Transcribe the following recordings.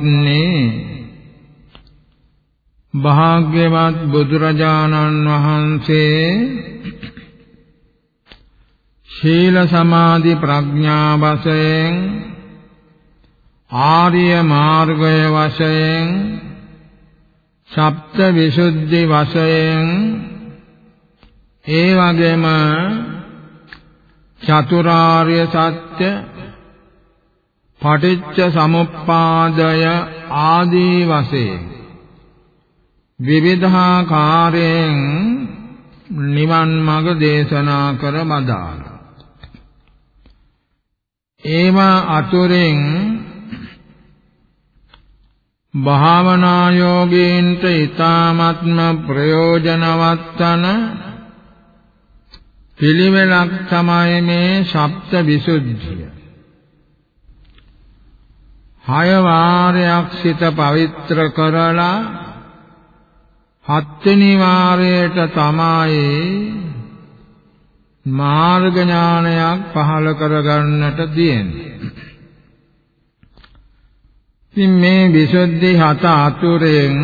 පින්වත්නි භාග්‍යවත් බුදුරජාණන් වහන්සේ ශීල සමාධි ප්‍රඥා වශයෙන් ආර්ය මාර්ගය වශයෙන් සප්ත විසුද්ධි වශයෙන් ඒ වගේම චතුරාර්ය සත්‍ය පටිච්ච සමුප්පාදය ආදී වශයෙන් විවිධාකාරයෙන් නිවන් මඟ දේශනා කර මදාන ඒවා අතුරෙන් භාවනා යෝගීන්ට ඊ타ත්ම ප්‍රයෝජනවත් වන පිළිවෙලක් තමයි මේ ශබ්ද විසුද්ධිය. හය වාරයක් සිත පවිත්‍ර කරලා හත්වෙනි වාරයට තමයි මාර්ග ඥානයක් පහළ කරගන්නට තියෙන්නේ. ඉතින් මේ විසුද්ධි හත අතුරෙන්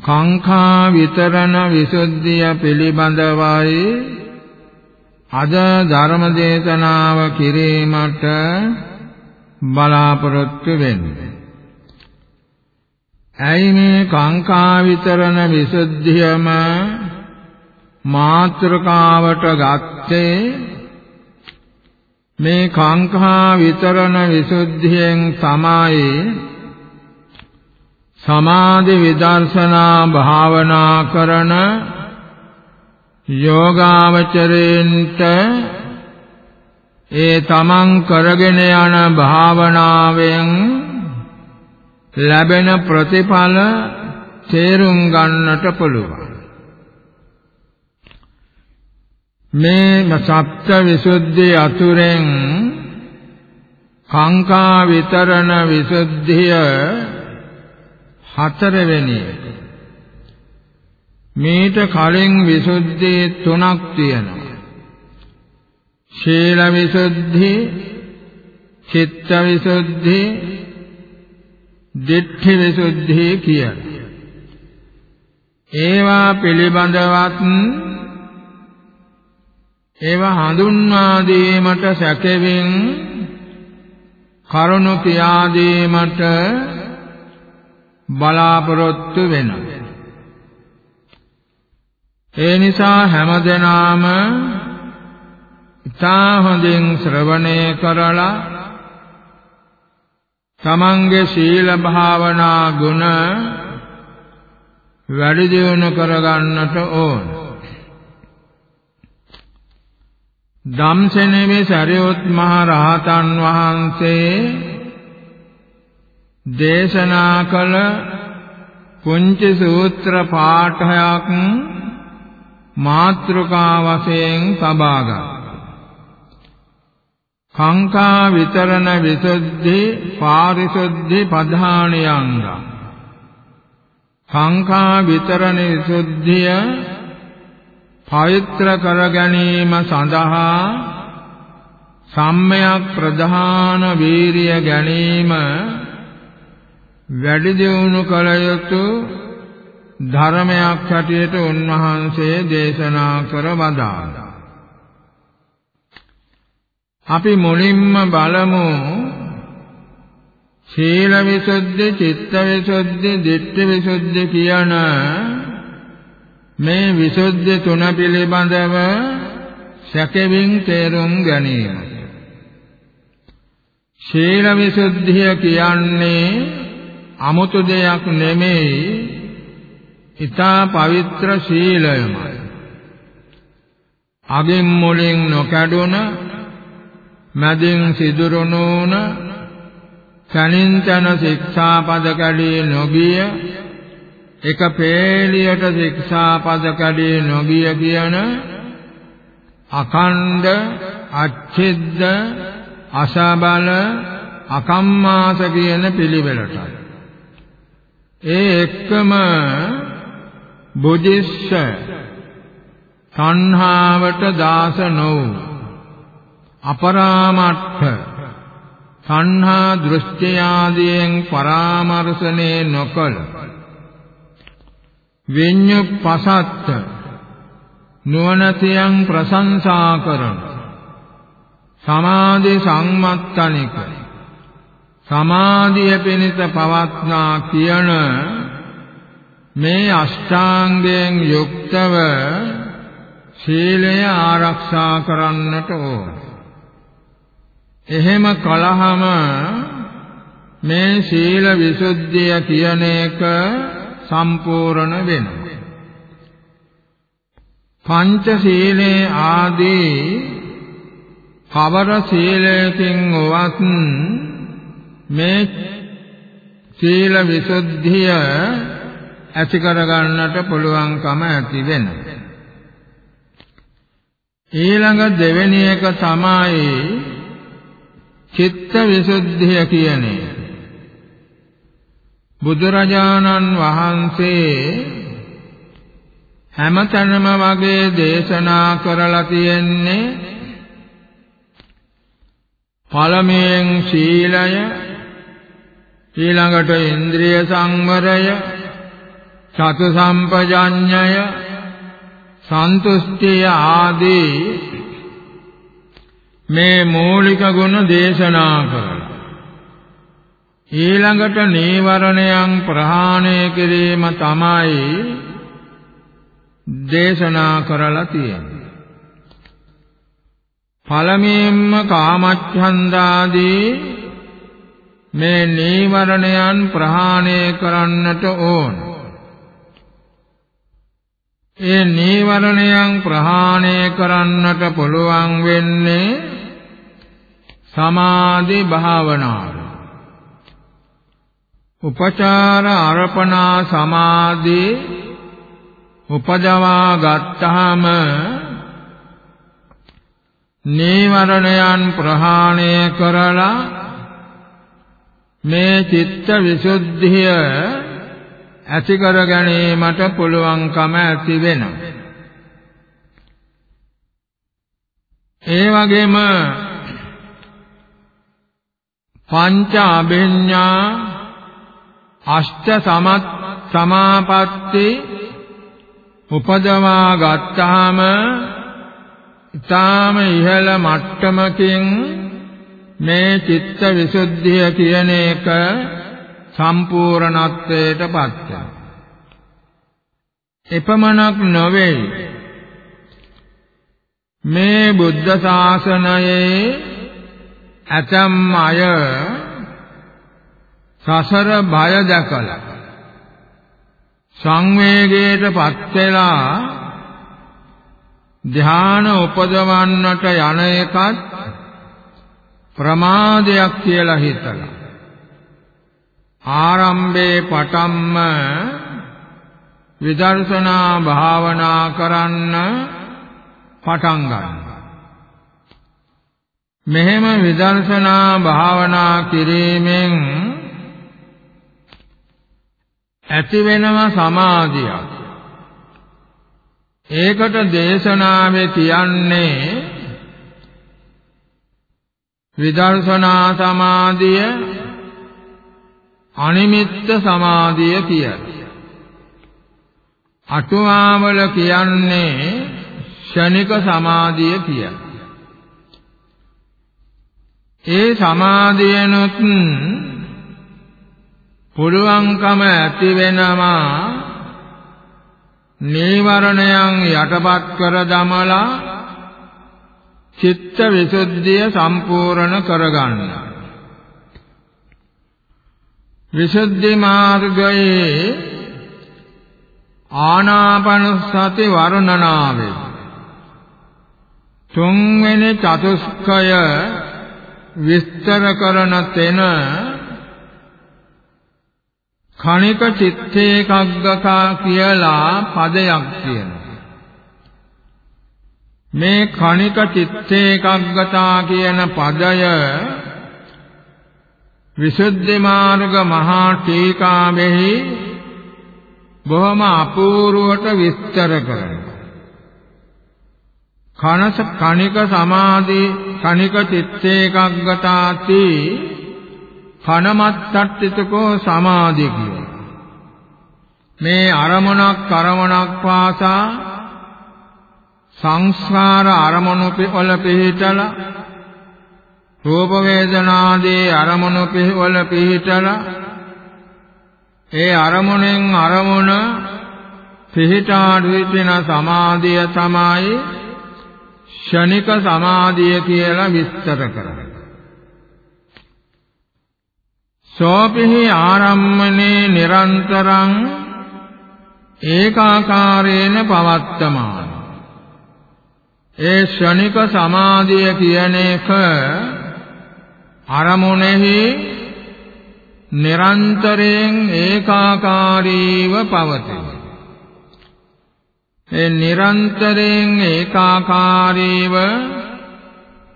කාංඛා විතරණ විසුද්ධිය පිළිබඳවයි අද ධර්ම දේශනාව කිරීමට බලාපොරොත්තු වෙන්නේ. ඇයි මේ කාංකා විතරණ විසුද්ධියම මාත්‍රකාවට ගත්තේ මේ කාංකා විතරණ විසුද්ධියෙන් තමයි සමාධි විදර්ශනා භාවනා කරන යෝගාවචරේන්ට ඒ තමන් කරගෙන යන භාවනාවෙන් ලැබෙන ප්‍රතිඵල තේරුම් ගන්නට පුළුවන් මේ සප්ත විසුද්ධි අතුරෙන් කාංකා විතරණ විසුද්ධිය හතරවෙනි එක. මේට කලින් විසුද්ධි තුනක් තියෙනවා. ශීල විසුද්ධි, චිත්ත විසුද්ධි, දිට්ඨි විසුද්ධි කියලා. ඒවා පිළිබඳවත් ඒවා හඳුන්වා දීමට සැකෙමින් කරුණු කියා දීමට බලාපොරොත්තු වෙනවා. ඒ නිසා හැමදෙනාම ඉතා හොඳින් ශ්‍රවණය කරලා තමන්ගේ සීල භාවනා ගුණ වැඩි දියුණු කරගන්නට ඕන. ධම්සෙනෙමි සරියොත් මහ රහතන් වහන්සේ දේශනා කළ පුංචි සූත්‍ර පාඨයක් මාත්‍රකා වශයෙන් සබාගත් කාංකා විතරණ විසුද්ධි පාරිශුද්ධි පධානියංග කාංකා විතරණ විසුද්ධිය පවිත්‍ර කර ගැනීම සඳහා සම්මයක් ප්‍රධාන වීරිය ගැනීම වැඩි දියුණු කළ යුතු ධර්මයක් හැටියට උන්වහන්සේ දේශනා කර වදාළා. අපි මුලින්ම බලමු සීල විසුද්ධි, චිත්ත විසුද්ධි, ditthi විසුද්ධි කියන මේ විසුද්ධි තුන පිළිබඳව සැකෙමින් තේරුම් ගැනීම. ශීල විසුද්ධිය කියන්නේ 아무තු දෙයක් නෙමෙයි ඊතා පවිත්‍ර ශීලයමයි. අගින් මුලින් නොකඩුණ මැදින් සිදුරුණුන තනින් තන ශික්ෂාපද කඩේ නොගිය එක පේලියට ශික්ෂාපද කඩේ නොගිය කියන අඛණ්ඩ අච්ඡෙද්ද අසබල අකම්මාස කියන පිළිවෙලටයි. ඒ එක්කම බුදිස්ස තණ්හාවට දාස නොවු අපරාමර්ථ. තණ්හා දෘෂ්ටි ආදියෙන් පරාමර්ශනේ නොකළ. විඤ්ඤුප්පසත්ත. නුවණතියන් ප්‍රශංසා කරන සමාධි සංමත්තනික සමාධිය පිණිස පවත්නා කියන මේ අෂ්ටාංගයෙන් යුක්තව සීලය ආරක්ෂා කරන්නට ඕන. එහෙම කලහම මේ සීල විසුද්ධිය කියන එක සම්පූර්ණ වෙනවා. පංච සීලේ ආදී කවර සීලයකින් වත් මේ සීල විසුද්ධිය ඇති කර ගන්නට පුළුවන්කම ඇති වෙනවා. ඊළඟ දෙවෙනි එක තමයි චිත්ත විසුද්ධිය කියන්නේ. බුදුරජාණන් වහන්සේ හැමතැනම වගේ දේශනා කරලා තියෙන්නේ පළමුවෙන් සීලය ඊළඟට ඉන්ද්‍රිය සංවරය චතු සම්පජඤ්ඤය සන්තුෂ්ටිය ආදී මේ මූලික ගුණ දේශනා කරලා ඊළඟට නීවරණයන් ප්‍රහාණය කිරීම තමයි දේශනා කරලා තියෙන්නේ පළමුවෙන්ම කාමච්ඡන්දාදී මේ නීවරණයන් ප්‍රහාණය කරන්නට ඕන. ඒ නීවරණයන් ප්‍රහාණය කරන්නට පුළුවන් වෙන්නේ සමාධි භාවනාව. උපචාර අර්පණා සමාධි උපදවා ගත්තාම නීවරණයන් ප්‍රහාණය කරලා මේ චිත්ත විසුද්ධිය ඇති කර ගැනීමට පුළුවන්කම ඇති වෙනවා. ඒ වගේම පංච අභිඥා අෂ්ට සමත් සමාපatti උපදවා ගත්තාම ඊටාම ඉහළ මට්ටමකින් මේ චිත්ත විසුද්ධිය කියන එක සම්පූර්ණත්වයට පත් එපමණක් නොවේ. මේ බුද්ධ ශාසනයේ ඇතම් අය සසර බය දැකලා සංවේගයට පත් වෙලා ධාන උපදවන්නට යන එකත් ප්‍රමාදයක් කියලා හිතලා. ආරම්භේ පටන්ම විදර්ශනා භාවනා කරන්න පටන් ගන්නවා. මෙහෙම විදර්ශනා භාවනා කිරීමෙන් ඇති වෙනව සමාධියක්. ඒකට දේශනාවේ කියන්නේ විදර්ශනා සමාධිය අනිමිත්ත සමාධිය කියලා. අටුවාවල කියන්නේ ෂණික සමාධිය කියලා. ඒ සමාධියනොත් පුළුවන්කම ඇති වෙනවා නීවරණයන් යටපත් කර දමලා චිත්ත විසුද්ධිය සම්පූර්ණ කරගන්න. විසුද්ධි මාර්ගයේ ආනාපාන සති වර්ණනාවේ තුන්වෙනි චතුස්කය විස්තර කරන තැන කණික චිත්තේකග්ගකා කියලා පදයක් තියෙනවා. මේ කණික චිත්තේකග්ගතා කියන පදය විසුද්ධි මාර්ග මහා ටීකාවෙහි බොහොම අපූර්වට විස්තර කරනවා. කනස කණික සමාධි කණික චිත්තේකග්ගතාති කනමත්තට්ඨිතකෝ සමාධිය කියන මේ අරමුණක් අරමුණක් පාසා සංස්කාර අරමුණු වල පිහිටලා රූප වේදනාදී අරමුණු වල පිහිටලා ඒ අරමුණෙන් අරමුණ පිහිටා සිටින සමාධිය තමයි ෂණික සමාධිය කියලා විස්තර කරන්නේ සෝපිහි ආරම්මනේ නිරන්තරං ඒකාකාරේන පවත්තමාන. ඒ ශනික සමාධිය කියන එක අරමුණෙහි නිරන්තරයෙන් ඒකාකාරීව පවතින ඒ නිරන්තරයෙන් ඒකාකාරීව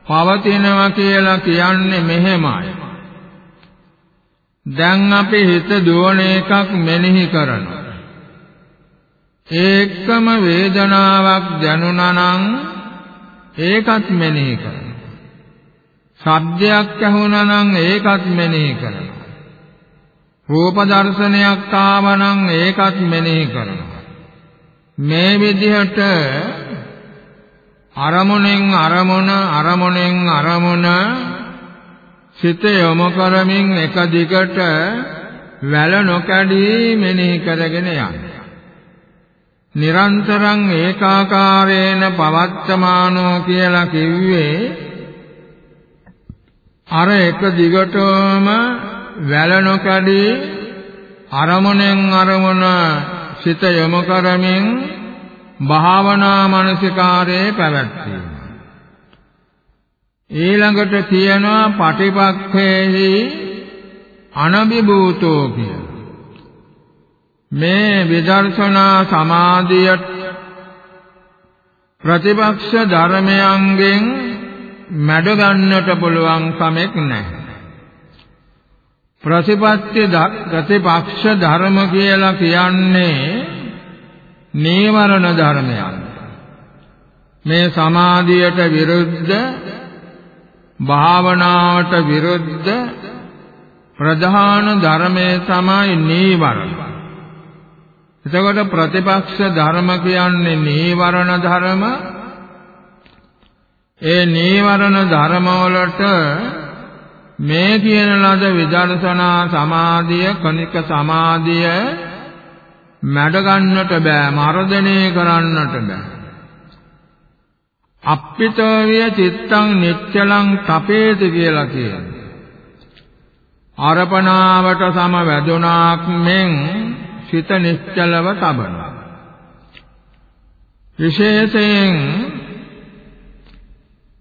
පවතිනවා කියලා කියන්නේ මෙහෙමයි දැන් අපි හිත දුවන එකක් මෙනෙහි කරනවා. ඒකම වේදනාවක් දැනුණා නම් ඒකත් මෙනෙහි කරනවා. සබ්දයක් ඇහුණා නම් ඒකත් මෙනෙහි කරනවා. රූප දර්ශනයක් ආවනම් ඒකත් මෙනෙහි කරනවා. මේ විදිහට අරමුණෙන් අරමුණ අරමුණෙන් අරමුණ සිත යොමු කරමින් එක දිගට වැල නොකඩී මෙනෙහි කරගෙන යන්න. නිරන්තරං ඒකාකාරේන පවත්තමානෝ කියලා කිව්වේ අර එක දිගටම වැල නොකඩී අරමුණෙන් අරමුණ සිත යොමු කරමින් භාවනා මනසිකාරයේ පැවැත්වීම ඊළඟට කියනවා පටිපක්ඛේහි අනබිභූතෝ කිය. මේ විදර්ශනා සමාධිය ප්‍රතිපක්ෂ ධර්මයන්ගෙන් මැඩ ගන්නට පුළුවන් කමක් නැහැ. ප්‍රතිපත්ති ප්‍රතිපක්ෂ ධර්ම කියලා කියන්නේ නීවරණ ධර්මයන්. මේ සමාධියට විරුද්ධ භාවනාවට විරුද්ධ ප්‍රධාන ධර්මයේ තමයි නීවරණ. එතකොට ප්‍රතිපක්ෂ ධර්ම කියන්නේ නීවරණ ධර්ම. ඒ නීවරණ ධර්ම වලට මේ කියන ලද විදර්ශනා සමාධිය කනික සමාධිය මැඩ ගන්නට බෑ මර්ධනය කරන්නට බෑ අප්පිතෝවිය චිත්තං නිච්චලං තපේති කියලා කියනවා. අර්පණාවට සම වැදුනාක් මෙන් සිත නිශ්චලව තබනවා. විශේෂයෙන්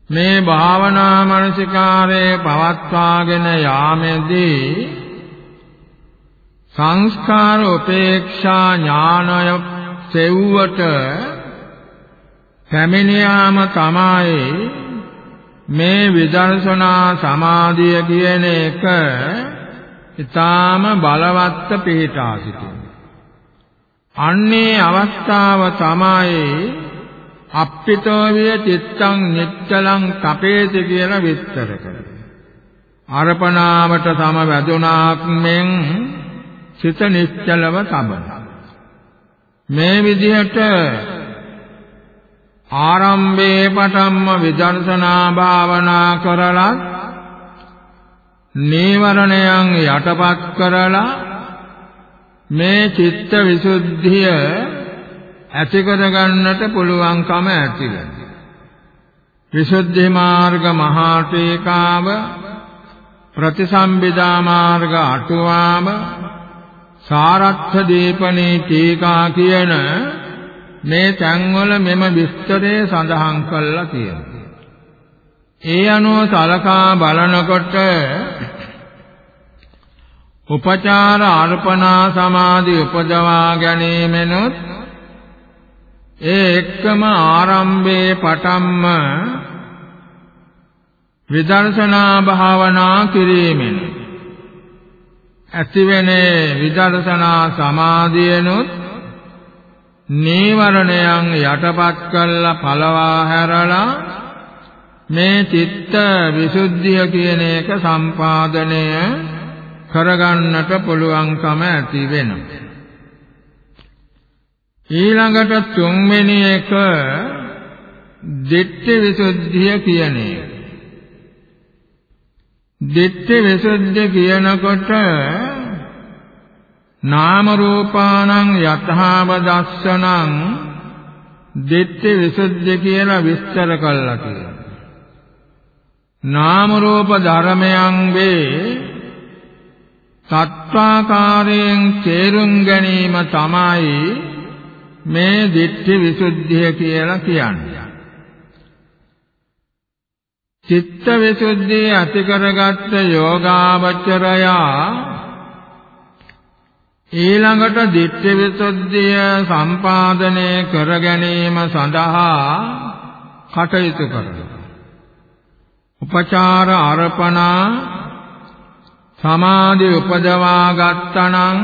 මේ භාවනා මනසිකාරයේ පවත්වාගෙන යාමේදී සංස්කාර උපේක්ෂා ඥානය සෙව්වට පැමිණියාම තමයි මේ විදර්ශනා සමාධිය කියන එක ඊටාම බලවත් පිහිටා සිටිනවා. අන්නේ අවස්ථාව තමයි අප්පිතෝ විය චිත්තං නිච්චලං තපේති කියලා විස්තර කරන්නේ. අර්පණාවට සම වැදුනාක් මෙන් සිත නිශ්චලව තබන. මේ විදිහට ආරම්භයේ පටන්ම විදර්ශනා භාවනා කරලා නීවරණයන් යටපත් කරලා මේ චිත්ත විසුද්ධිය ඇති කර ගන්නට පුළුවන්කම ඇතිවෙනවා. විසුද්ධි මාර්ග මහා ටීකාව ප්‍රතිසම්බිදා මාර්ග අටුවාම සාරත්ථ දීපනේ ටීකා කියන මේ තැන්වල මෙම විස්තරය සඳහන් කරලා තියෙනවා. ඒ අනුව සලකා බලනකොට උපචාර අර්පණා සමාධි උපදවා ගැනීමෙනුත් ඒ එක්කම ආරම්භයේ පටන්ම විදර්ශනා භාවනා කිරීමෙන් ඇතිවෙන විදර්ශනා සමාධියනොත් නීවරණයන් යටපත් කළා පළවා හැරලා මේ චිත්ත විසුද්ධිය කියන එක සම්පාදනය කරගන්නට පුළුවන්කම ඇති වෙනවා ඊළඟට තුන්වෙනි එක දිට්ඨි විසුද්ධිය කියන එක. දිට්ඨි විසුද්ධිය කියනකොට නාම රූපාණං යථාව දස්සනං දිට්ඨි විසුද්ධිය කියලා විස්තර කළා කියලා. නාම රූප ධර්මයන්ගේ සත්‍වාකාරයෙන් තේරුම් ගැනීම තමයි මේ දිට්ඨි විසුද්ධිය කියලා කියන්නේ. චිත්ත විසුද්ධිය ඇති කරගත්ත යෝගාවචරයා ඊළඟට දිට්ඨි විසුද්ධිය සම්පාදනය කර ගැනීම සඳහා කටයුතු කරනවා. උපචාර අර්පණා සමාධි උපදවා ගත්තනම්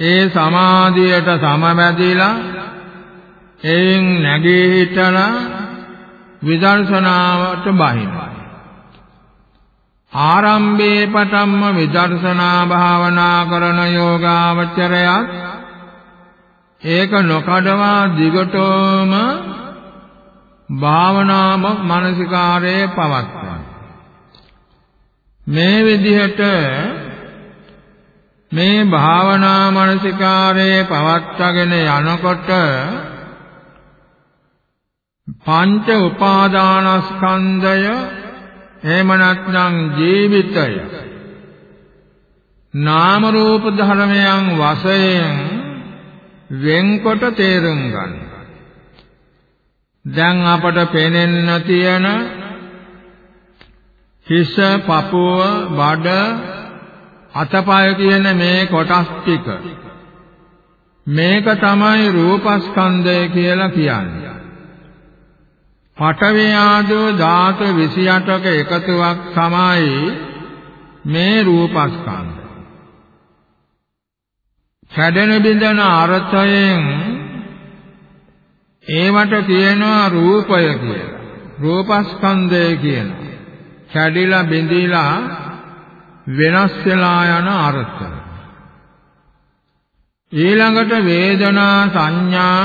ඒ සමාධියට සමවැදිලා එයින් නැගී හිටලා විදර්ශනාවට බහිනවා. ආරම්භයේ පටන්ම විදර්ශනා භාවනා කරන යෝගාවචරයත් ඒක නොකඩවා දිගටම භාවනාම මානසිකාරයේ පවත්වන මේ විදිහට මේ භාවනා මනසිකාරයේ පවත්වාගෙන යනකොට පංච උපාදානස්කන්ධය එහෙම නැත්නම් ජීවිතය නාම රූප ධර්මයන් වශයෙන් වෙන්කොට තේරුම් ගන්න. දැන් අපට පේනෙන්න තියෙන හිස, පපුව, බඩ අතපය කියන මේ කොටස් ටික මේක තමයි රූපස්කන්ධය කියලා කියන්නේ. පඨවි ආදෝ ධාතු 28ක එකතුවක් තමයි මේ රූපස්කන්ධය. කැඩෙන බිඳන අර්ථයෙන් ඒවට කියනවා රූපය කියලා. රූපස්කන්ධය කියනවා. කැඩිලා බිඳිලා වෙනස් වෙලා යන අර්ථ. ඊළඟට වේදනා සංඥා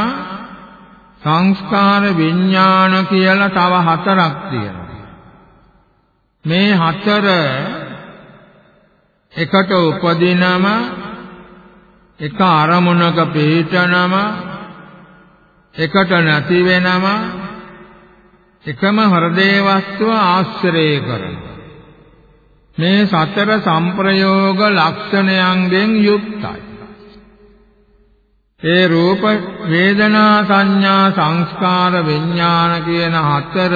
සංස්කාර විඥාන කියලා තව හතරක් තියෙනවා. මේ හතර එකට උපදිනම එක අරමුණක පිහිටනම එකට නැති වෙනම එකම හෘදේ වස්තුව ආශ්‍රය කරනවා. මේ සතර සංප්‍රයෝග ලක්ෂණයන්ගෙන් යුක්තයි. ඒ රූප වේදනා සංඥා සංස්කාර විඥාන කියන හතර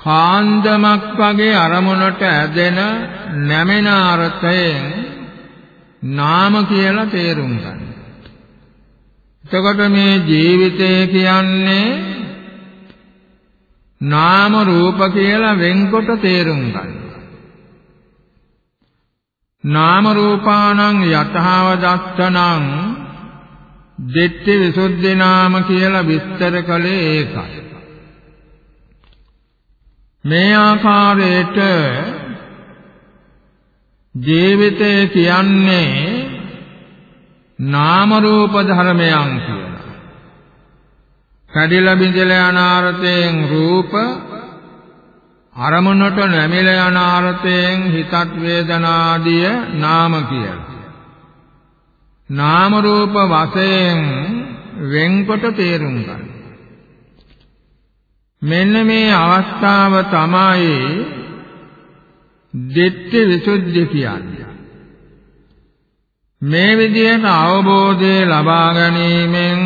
කාන්දමක් වගේ අරමුණට ඇදෙන නැමෙන අර්ථයෙන් නාම කියලා තේරුම් ගන්න. එතකොට මේ ජීවිතය කියන්නේ නාම රූප කියලා වෙන්කොට තේරුම් ගන්න. නාම රූපානං යතහව දත්තනං දෙට්ටි විසුද්ධි නාම කියලා විස්තර කළේ ඒකයි. මේ ආකාරයට ජීවිතය කියන්නේ නාම රූප ධර්මයන් කියලා. කඩිලා බිඳලා යන ආරතෙන් රූප අරමුණට නැමිලා යන ආරතෙන් හිතත් වේදනාදිය නාම කියලා. නාම රූප වශයෙන් වෙන්කොට තේරුම් ගන්න. මෙන්න මේ අවස්ථාව තමයි දිට්ඨි විසුද්ධි කියන්නේ. මේ විදිහට අවබෝධය ලබා ගැනීමෙන්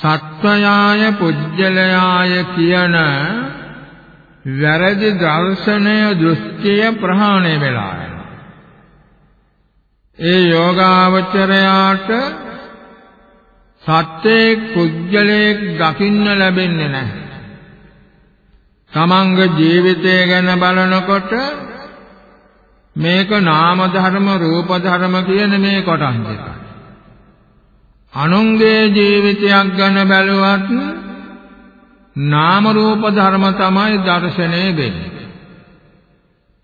සත්වයාය පුජ්‍යලයාය කියන වැරදි දර්ශනය දෘෂ්ටිය ප්‍රහාණය වෙලා යනවා. ඒ යෝගාවචරයාට සත්‍යයේ පුජ්‍යලයක් දකින්න ලැබෙන්නේ නැහැ. තමන්ගේ ජීවිතය ගැන බලනකොට මේක නාම ධර්ම රූප ධර්ම කියන මේ කොටස් දෙකයි. අනුන්ගේ ජීවිතයක් ගැන බැලුවත් නාම රූප ධර්ම තමයි දර්ශනය වෙන්නේ.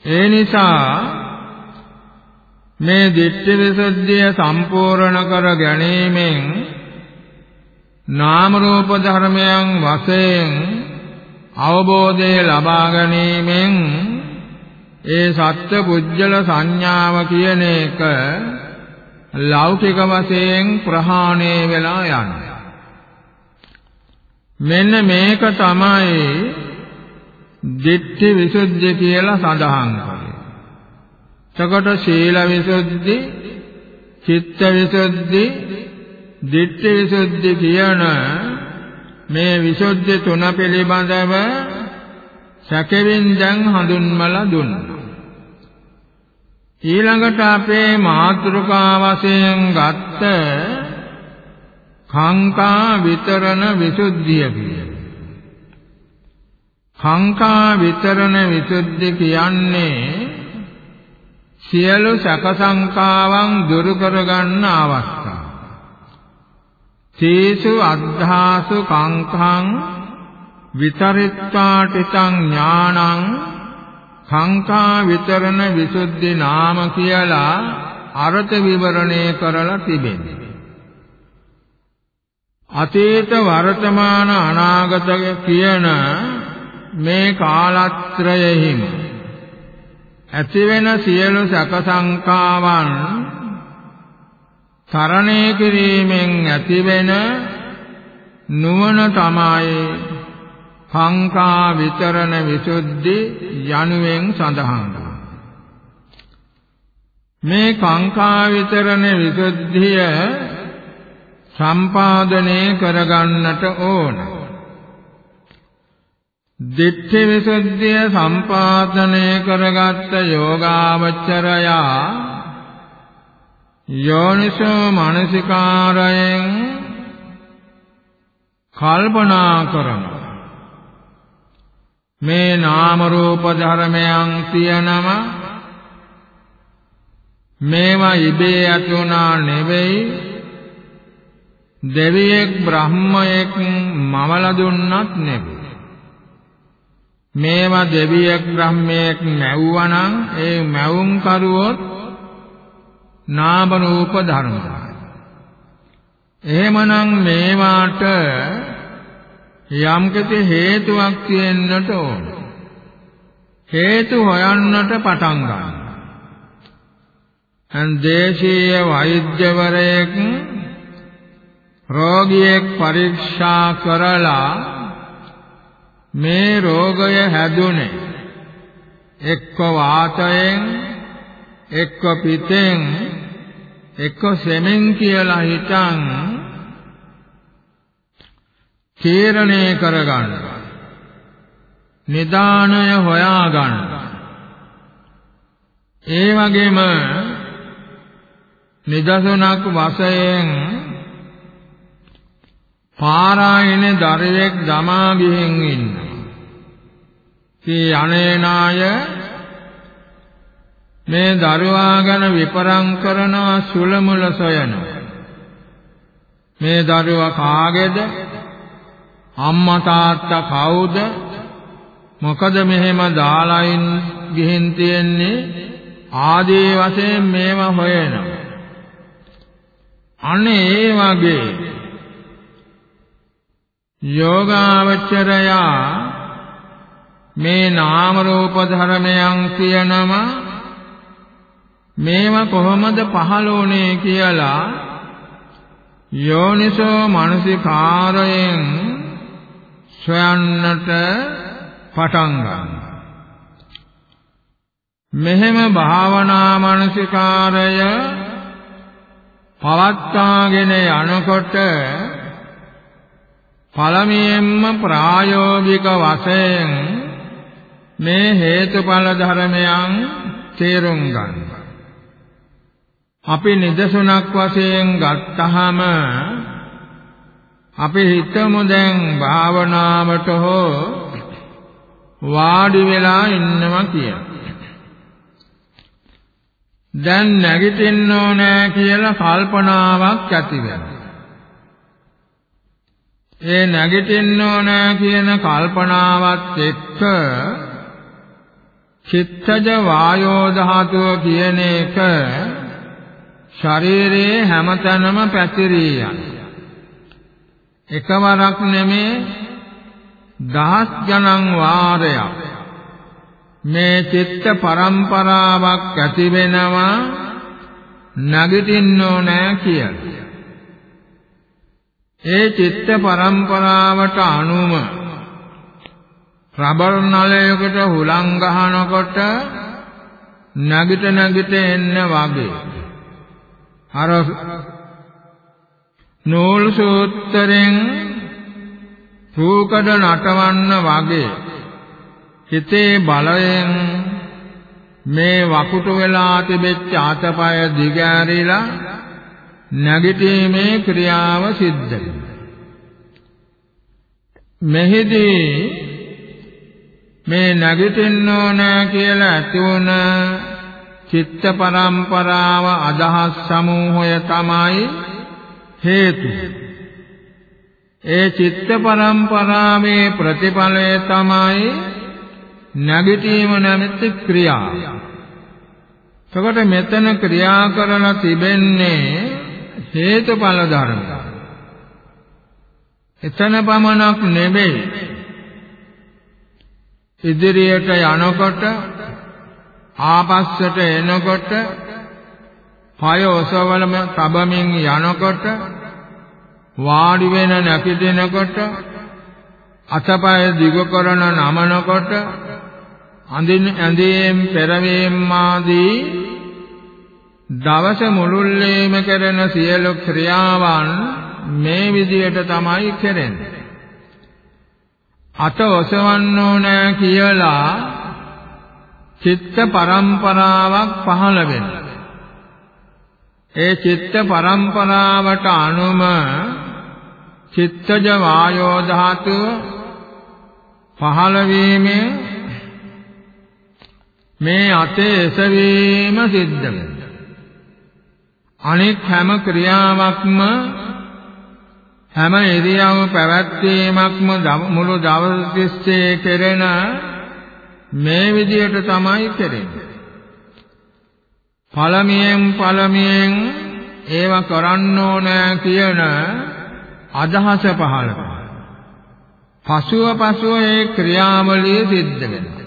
ඒ නිසා මේ දිට්ඨි විසුද්ධිය සම්පූර්ණ කර ගැනීමෙන් නාම රූප ධර්මයන් වශයෙන් අවබෝධය ලබා ගැනීමෙන් ඒ සත්‍ය පුජ්‍යල සංඥාව කියන එක ලෞකික වශයෙන් ප්‍රහාණය වෙලා යනවා. මෙන්න මේක තමයි දිට්ඨි විසුද්ධි කියලා සඳහන් කරන්නේ. එතකොට සීල විසුද්ධි, චිත්ත විසුද්ධි, දිට්ඨි විසුද්ධි කියන මේ විසුද්ධි තුන පිළිබඳව සැකෙමින් දැන් හඳුන්වලා දුන්නා. ඊළඟට අපේ මාතෘකා වශයෙන් ගත්ත කාංකා විතරණ විසුද්ධිය කියන. කාංකා විතරණ විසුද්ධි කියන්නේ සියලු සැක සංකාවන් දුරු කරගන්න අවස්ථාව. තේසු අද්ධාසු කංකං විතරිත්වාටිතං ඥානං සංඛා විතරණ විසුද්ධි නාම කියලා අර්ථ විවරණය කරලා තිබෙනවා. අතීත වර්තමාන අනාගත කියන මේ කාලත්‍රයෙහිම ඇතිවෙන සියලු සැක සංකාවන් තරණය කිරීමෙන් ඇතිවෙන නුවණ තමයි කාංකා විතරණ විසුද්ධි යනුවෙන් සඳහන් මේ කාංකා විතරණ විසුද්ධිය සම්පාදනය කරගන්නට ඕන. දිට්ඨි විසුද්ධිය සම්පාදනය කරගත්ත යෝගාවචරයා යෝනිසෝ මනසිකාරයෙන් කල්පනා කරනවා මේ නාම රූප ධර්මයන් තියනම මේවා ඉබේ ඇතුණා නෙවෙයි දෙවියෙක් බ්‍රහ්මයෙක් මවලා දුන්නත් නෙවෙයි. මේවා දෙවියෙක් බ්‍රහ්මයෙක් මැව්වනම් ඒ මැවුම් කරුවොත් නාම රූප ධර්ම එහෙමනම් මේවාට යම්කිසි හේතුවක් තියෙන්නට ඕන. හේතු හොයන්නට පටන් ගන්න. අන් දේශීය වෛද්‍යවරයෙක් රෝගියෙක් පරීක්ෂා කරලා මේ රෝගය හැදුනේ එක්ක වාතයෙන් එක්ක පිටෙන් එක්ක සෙමෙන් කියලා හිතන් තීරණය කරගන්න. නිදානය හොයාගන්න. ඒ වගේම නිදසුනක් වශයෙන් පාරායනේ දරුවෙක් දමා ගිහින් ඉන්නවා. කී අනේනාය මේ දරුවා ගැන විපරම් කරනවා සුලමුල සොයනවා. මේ දරුවා කාගේද? අම්මා තාත්තා කවුද? මොකද මෙහෙම දාලයින් ගිහින් තියෙන්නේ ආදී වශයෙන් මේවා හොයනවා. අනේ ඒ වගේ යෝගාවචරයා මේ නාම රූප ධර්මයන් කියනම මේවා කොහොමද පහළ වුනේ කියලා යෝනිසෝ මනසිකාරයෙන් සොයන්නට පටන් ගන්නවා. මෙහෙම භාවනා මනසිකාරය පවත්වාගෙන යනකොට පළමුවෙන්ම ප්‍රායෝගික වශයෙන් මේ හේතුඵල ධර්මයන් තේරුම් ගන්න. අපි නිදසුනක් වශයෙන් ගත්තහම අපි හිතමු දැන් භාවනාවට හෝ වාඩි වෙලා ඉන්නවා කියලා. දැන් නැගිටින්න ඕනෑ කියලා කල්පනාවක් ඇති වෙනවා. ඒ නැගිටින්න ඕනෑ කියන කල්පනාවත් එක්ක චිත්තජ වායෝ ධාතුව කියන එක ශරීරයේ හැමතැනම පැතිරී යන එකවරක් නෙමේ දහස් ගණන් වාරයක් මේ චිත්ත පරම්පරාවක් ඇති වෙනවා නැගිටින්න ඕනෑ කියලා. ඒ චිත්ත පරම්පරාවට අනුව රබර් නලයකට හුලං ගහනකොට නැගිට නැගිට එන්න වගේ අර නූල් සූත්‍රයෙන් රූකඩ නටවන්න වගේ හිතේ බලයෙන් මේ වකුටු වෙලා තිබෙච්ච ආතපය දිගෑරිලා නැගිටීමේ ක්‍රියාව සිද්ධ මෙහිදී මේ නැගිටින්න ඕන කියලා ඇති වුණ චිත්ත පරම්පරාව අදහස් සමූහය තමයි හේතු. ඒ චිත්ත පරම්පරාවේ ප්‍රතිඵලය තමයි නැගිටීම නැමැති ක්‍රියාව. එතකොට මෙතන ක්‍රියා කරන තිබෙන්නේ හේතුඵල ධර්ම. එතන පමණක් නෙමෙයි. ඉදිරියට යනකොට ආපස්සට එනකොට පය ඔසවලම තබමින් යනකොට වාඩි වෙන නැකිටිනකොට අතපය දිග කරන නමනකොට අඳින් ඇඳේම් පෙරවීම් ආදී දවස මුළුල්ලේම කරන සියලු ක්‍රියාවන් මේ විදියට තමයි කරන්නේ. අත ඔසවන්න ඕන කියලා චිත්ත පරම්පරාවක් පහළ වෙනවා. ඒ චිත්ත පරම්පරාවට අනුම චිත්තජ වායෝ ධාතුව පහළ වීමේ මේ අතේ එසවීම සිද්ධ වෙනවා. අනෙක් හැම ක්‍රියාවක්ම හැම ඉරියව් පැවැත්වීමක්ම මුළු දවස් තිස්සේ කෙරෙන මේ විදියට තමයි කෙරෙන්නේ. පළමියෙන් පළමියෙන් ඒව කරන්න ඕන කියන අදහස පහළ පසුව පසුව ඒ ක්‍රියාවලිය සිද්ධ වෙනවා.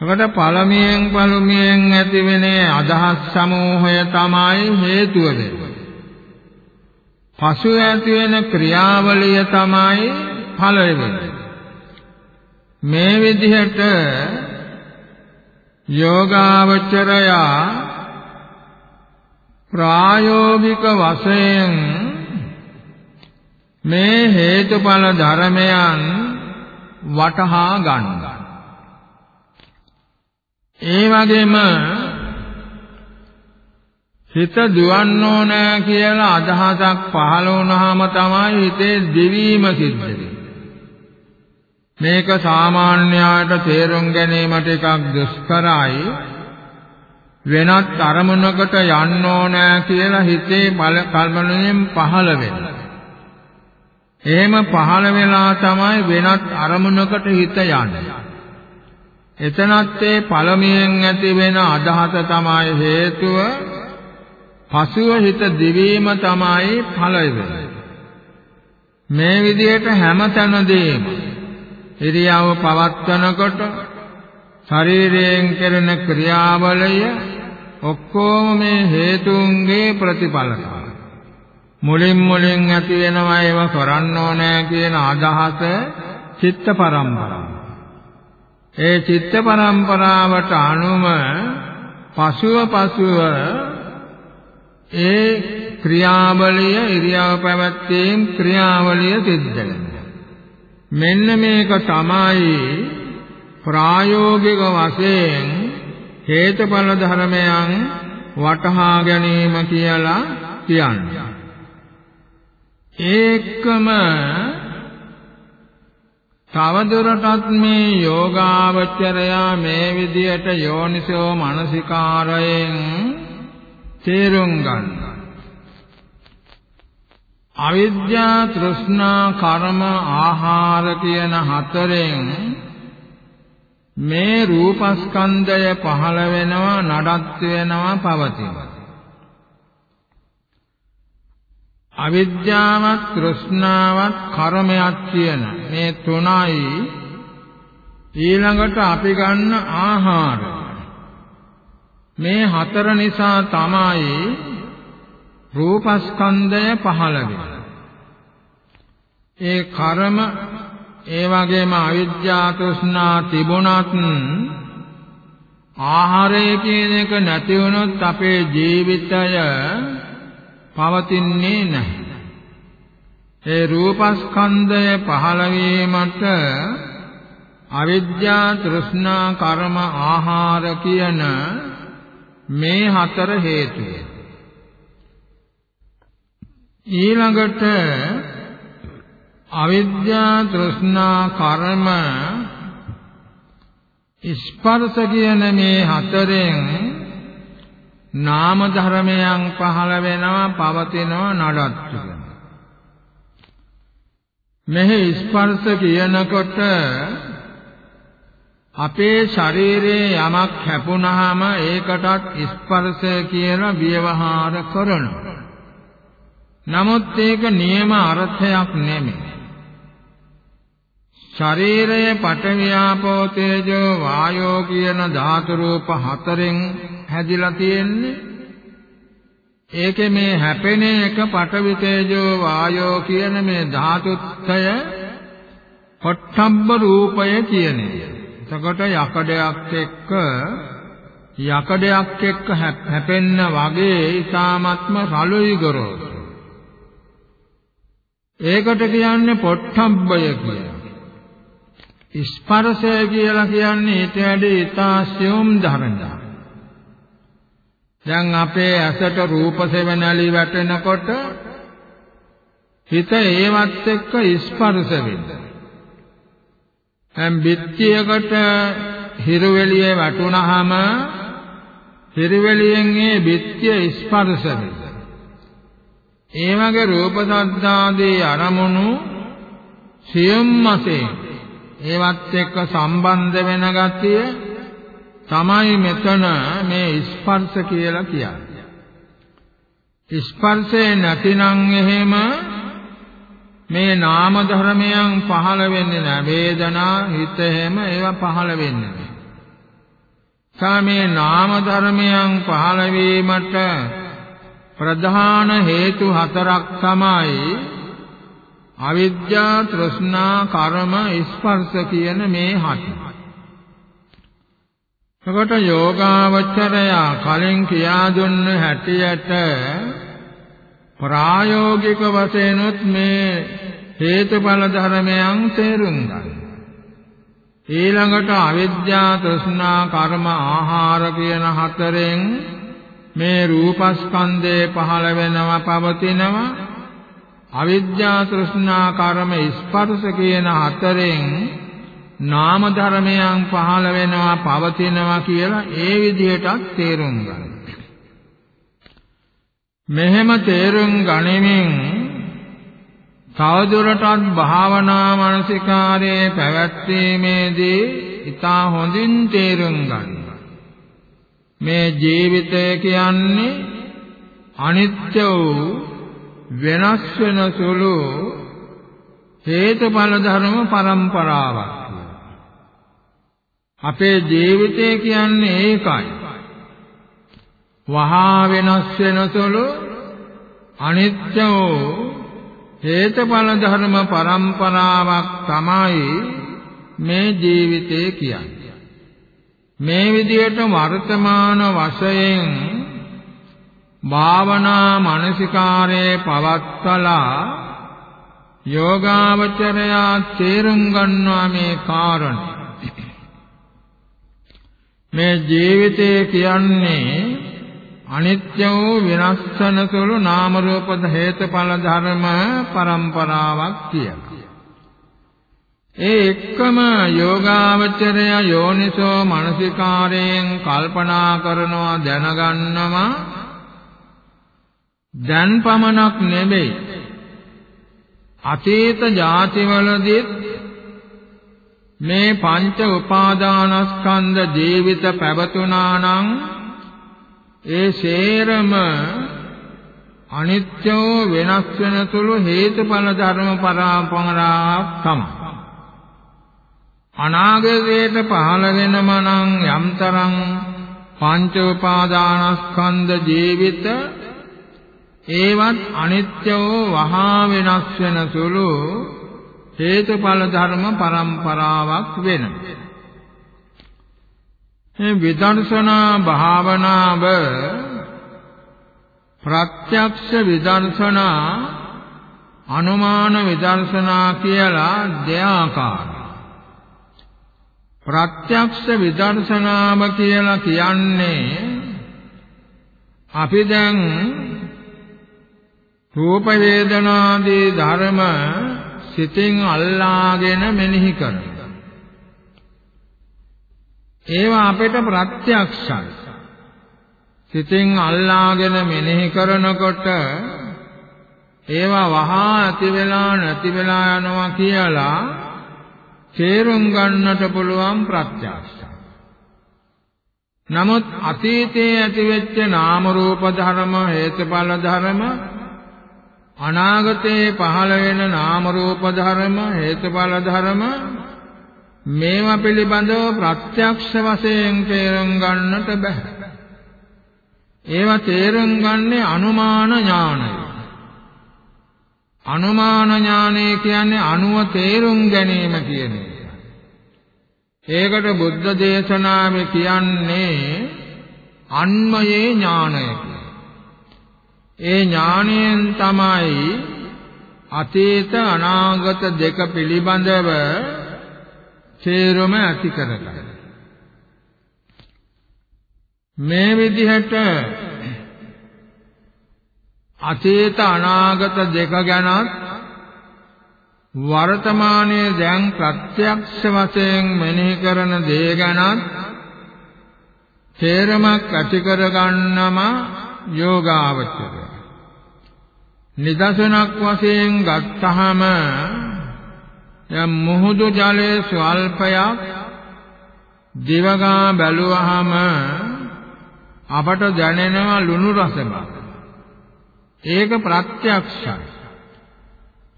එකට පළමියෙන් පළමියෙන් ඇතිවෙන අදහස් සමූහය තමයි හේතුව දෙන්නේ. පසුව ඇති වෙන ක්‍රියාවලිය තමයි ඵලය වෙන්නේ. මේ විදිහට යෝගාවචරයා ප්‍රායෝගික වශයෙන් මේ හේතුඵල ධර්මයන් වටහා ගන්නවා. ඒ වගේම හිත දුවන්න ඕන කියලා අදහසක් පහළ වුණාම තමයි හිතේ දිවීම සිද්ධ වෙන්නේ. මේක සාමාන්‍යයට තේරුම් ගැනීම ටිකක් දුෂ්කරයි. වෙනත් අරමුණකට යන්න ඕන කියලා හිතේ බල කල්පනාවෙන් පහළ වෙනවා. එහෙම පහළ වෙලා තමයි වෙනත් අරමුණකට හිත යන්නේ. එතනත් ඒ පළමුවෙන් ඇති වෙන අදහස තමයි හේතුව පසුව හිත දිවීම තමයි ඵලය වෙන්නේ. මේ විදිහට හැමතැනදීම ඉරියව් පවත්වනකොට ශරීරයෙන් කෙරෙන ක්‍රියාවලය ඔක්කොම මේ හේතුන්ගේ ප්‍රතිඵල මුලින් මුලින් ඇති වෙනවා ඒව කරන්න ඕනේ කියන අදහස චිත්ත පරම්පරාව. ඒ චිත්ත පරම්පරාවට අනුව පසුව පසුව ඒ ක්‍රියාවලිය ඉරියව් පැවැත්වීම් ක්‍රියාවලිය සිද්ධ වෙනවා. මෙන්න මේක තමයි ප්‍රායෝගික වශයෙන් හේතුඵල ධර්මයන් වටහා ගැනීම කියලා කියන්නේ. ඒකම තවදුරටත් මේ යෝගාවචරයා මේ විදියට යෝනිසෝ මනසිකාරයෙන් තේරුම් ගන්න. අවිද්‍යා තෘෂ්ණා කර්ම ආහාර කියන හතරෙන් මේ රූපස්කන්ධය පහළ වෙනවා නඩත් වෙනවා පවතිනවා. අවිද්‍යාවත් තෘෂ්ණාවත් කර්මයක් කියන මේ තුනයි ඊළඟට අපි ගන්න ආහාර මේ හතර නිසා තමයි රූපස්කන්ධය පහළ වෙන්නේ ඒ කර්ම ඒ වගේම අවිද්‍යා තෘෂ්ණා තිබුණත් ආහාරය කියන එක නැති වුණොත් අපේ ජීවිතය පවතින්නේ නැහැ. ඒ රූපස්කන්ධය පහළ වීමට අවිද්‍යා තෘෂ්ණා කර්ම ආහාර කියන මේ හතර හේතුය. ඊළඟට අවිද්‍යා තෘෂ්ණා කර්ම ස්පර්ශ කියන මේ හතරෙන් නාම ධර්මයන් පහළ වෙනවා පවතිනවා නඩත්තු මෙහි ස්පර්ශ කියනකොට අපේ ශරීරයේ යමක් හැපුණාම ඒකටත් ස්පර්ශ කියලා ව්‍යවහාර කරනවා. නමුත් ඒක නියම අර්ථයක් නෙමෙයි. ශරීරයේ පඨවියාපෝ තේජෝ වායෝ කියන ධාතු රූප හතරෙන් හැදිලා තියෙන්නේ ඒකේ මේ හැපෙන එක පඨවි තේජෝ වායෝ කියන මේ ධාතුත්ය පොට්ටම්බ රූපය කියන්නේ. එතකොට යකඩයක් එක්ක යකඩයක් එක්ක හැපෙන්න වගේ ඊ타ත්ම රළුයි ගොරෝසු. ඒකට කියන්නේ පොට්ටම්බය කියලා. ස්පර්ශය කියලා කියන්නේ ඊට වැඩි ඊතාස්යොම් ධර්මයක්. දැන් අපේ ඇසට රූප සෙවණලි වැටෙනකොට හිත ඒවත් එක්ක ස්පර්ශ වෙනවා. දැන් බිත්තියකට හිරුවෙලිය වැටුණාම හිරුවෙලියෙන් ඒ බිත්තිය ස්පර්ශ වෙනවා. ඒ වගේ රූප සද්දාදී අරමුණු සියම් වශයෙන් ඒවත් එක්ක සම්බන්ධ වෙන ගතිය තමයි මෙතන මේ ස්පර්ශ කියලා කියන්නේ. ස්පර්ශේ නැතිනම් එහෙම මේ නාම ධර්මයන් පහළ වෙන්නේ නැහැ. වේදනා, හිත එහෙම ඒවා පහළ වෙන්නේ නැහැ. සාමේ නාම ධර්මයන් පහළ වීමට ප්‍රධාන හේතු හතරක් තමයි අවිද්‍යා තෘෂ්ණා කර්ම ස්පර්ශ කියන මේ හත. එතකොට යෝගාවචරය කලින් කියා දුන්න හැටියට ප්‍රායෝගික වශයෙන්ුත් මේ හේතුඵල ධර්මයන් තේරුම් ගන්න. ඊළඟට අවිද්‍යා තෘෂ්ණා කර්ම ආහාර කියන හතරෙන් මේ රූපස්කන්ධේ පහළ වෙනවා පවතිනවා අවිද්‍යා තෘෂ්ණා කර්ම ස්පර්ශ කියන හතරෙන් නාම ධර්මයන් පහළ වෙනවා පවතිනවා කියලා ඒ විදිහටත් තේරුම් ගන්න. මෙහෙම තේරුම් ගනිමින් තවදුරටත් භාවනා මානසිකාරයේ පැවැත්වීමේදී ඊට හොඳින් තේරුම් ගන්න. මේ ජීවිතය කියන්නේ අනිත්‍ය වූ වෙනස් වෙන සුළු හේතුඵල ධර්ම පරම්පරාවක් අපේ ජීවිතය කියන්නේ ඒකයි. වහා වෙනස් වෙන සුළු අනිත්‍ය වූ හේතුඵල ධර්ම පරම්පරාවක් තමයි මේ ජීවිතය කියන්නේ. මේ විදියට වර්තමාන වශයෙන් භාවනා මානසිකාරයේ පවත්තලා යෝගාවචරයා තේරුම් ගන්නවා මේ කාරණේ මේ ජීවිතය කියන්නේ අනිත්‍ය වූ විනස්සන සුළු නාම රූප හේතුඵල ධර්ම පරම්පරාවක් කියලා. ඒ එක්කම යෝගාවචරය යෝනිසෝ මනසිකාරයෙන් කල්පනා කරනවා දැනගන්නවා දැන් පමණක් නෙමෙයි. අතීත ජාතිවලදීත් මේ පංච උපාදානස්කන්ධ ජීවිත පැවතුනා නම් ඒ සේරම අනිත්‍ය වෙනස් වෙන සුළු හේතුඵල ධර්ම පරාපරාවක් තමයි. අනාගතයට පහළ වෙනම නම් යම්තරම් පංච උපාදානස්කන්ධ ජීවිත ඒවත් අනිත්‍යව වහා වෙනස් වෙන සුළු හේතුඵල ධර්ම පරම්පරාවක් වෙනවා. මේ විදර්ශනා භාවනාව ප්‍රත්‍යක්ෂ විදර්ශනා අනුමාන විදර්ශනා කියලා දෙආකාරයි. ප්‍රත්‍යක්ෂ විදර්ශනාව කියලා කියන්නේ අපි දැන් රූප වේදනාදී ධර්ම සිතින් අල්ලාගෙන මෙනෙහි කරනවා. ඒවා අපිට ප්‍රත්‍යක්ෂයි. සිතින් අල්ලාගෙන මෙනෙහි කරනකොට ඒවා වහා ඇති වෙලා නැති වෙලා යනවා කියලා තේරුම් ගන්නට පුළුවන් ප්‍රත්‍යක්ෂයි. නමුත් අතීතයේ ඇතිවෙච්ච නාම රූප ධර්ම හේතුඵල ධර්ම අනාගතයේ පහළ වෙන නාම රූප ධර්ම හේතුඵල ධර්ම මේවා පිළිබඳව ප්‍රත්‍යක්ෂ වශයෙන් තේරුම් ගන්නට බෑ. ඒවා තේරුම් ගන්නේ අනුමාන ඥානය. අනුමාන ඥානය කියන්නේ අනුව තේරුම් ගැනීම කියන එක. ඒකට බුද්ධ දේශනාවේ කියන්නේ අන්මයේ ඥානය ඒ ඥානයෙන් තමයි අතීත අනාගත දෙක පිළිබඳව තේරුම ඇති කරගන්නේ. මේ විදිහට අතීත අනාගත දෙක ගැනත් වර්තමානයේ දැන් ප්‍රත්‍යක්ෂ වශයෙන් මෙනෙහි කරන දේ ගැනත් තේරමක් ඇති කර ගන්නම යෝගාවචරය. නිදසනක් වශයෙන් ගත්තහම යම් මුහුදු ජලයේ ස්වල්පයක් දිවගා බැලුවහම අපට දැනෙනවා ලුණු රස බව. ඒක ප්‍රත්‍යක්ෂයි.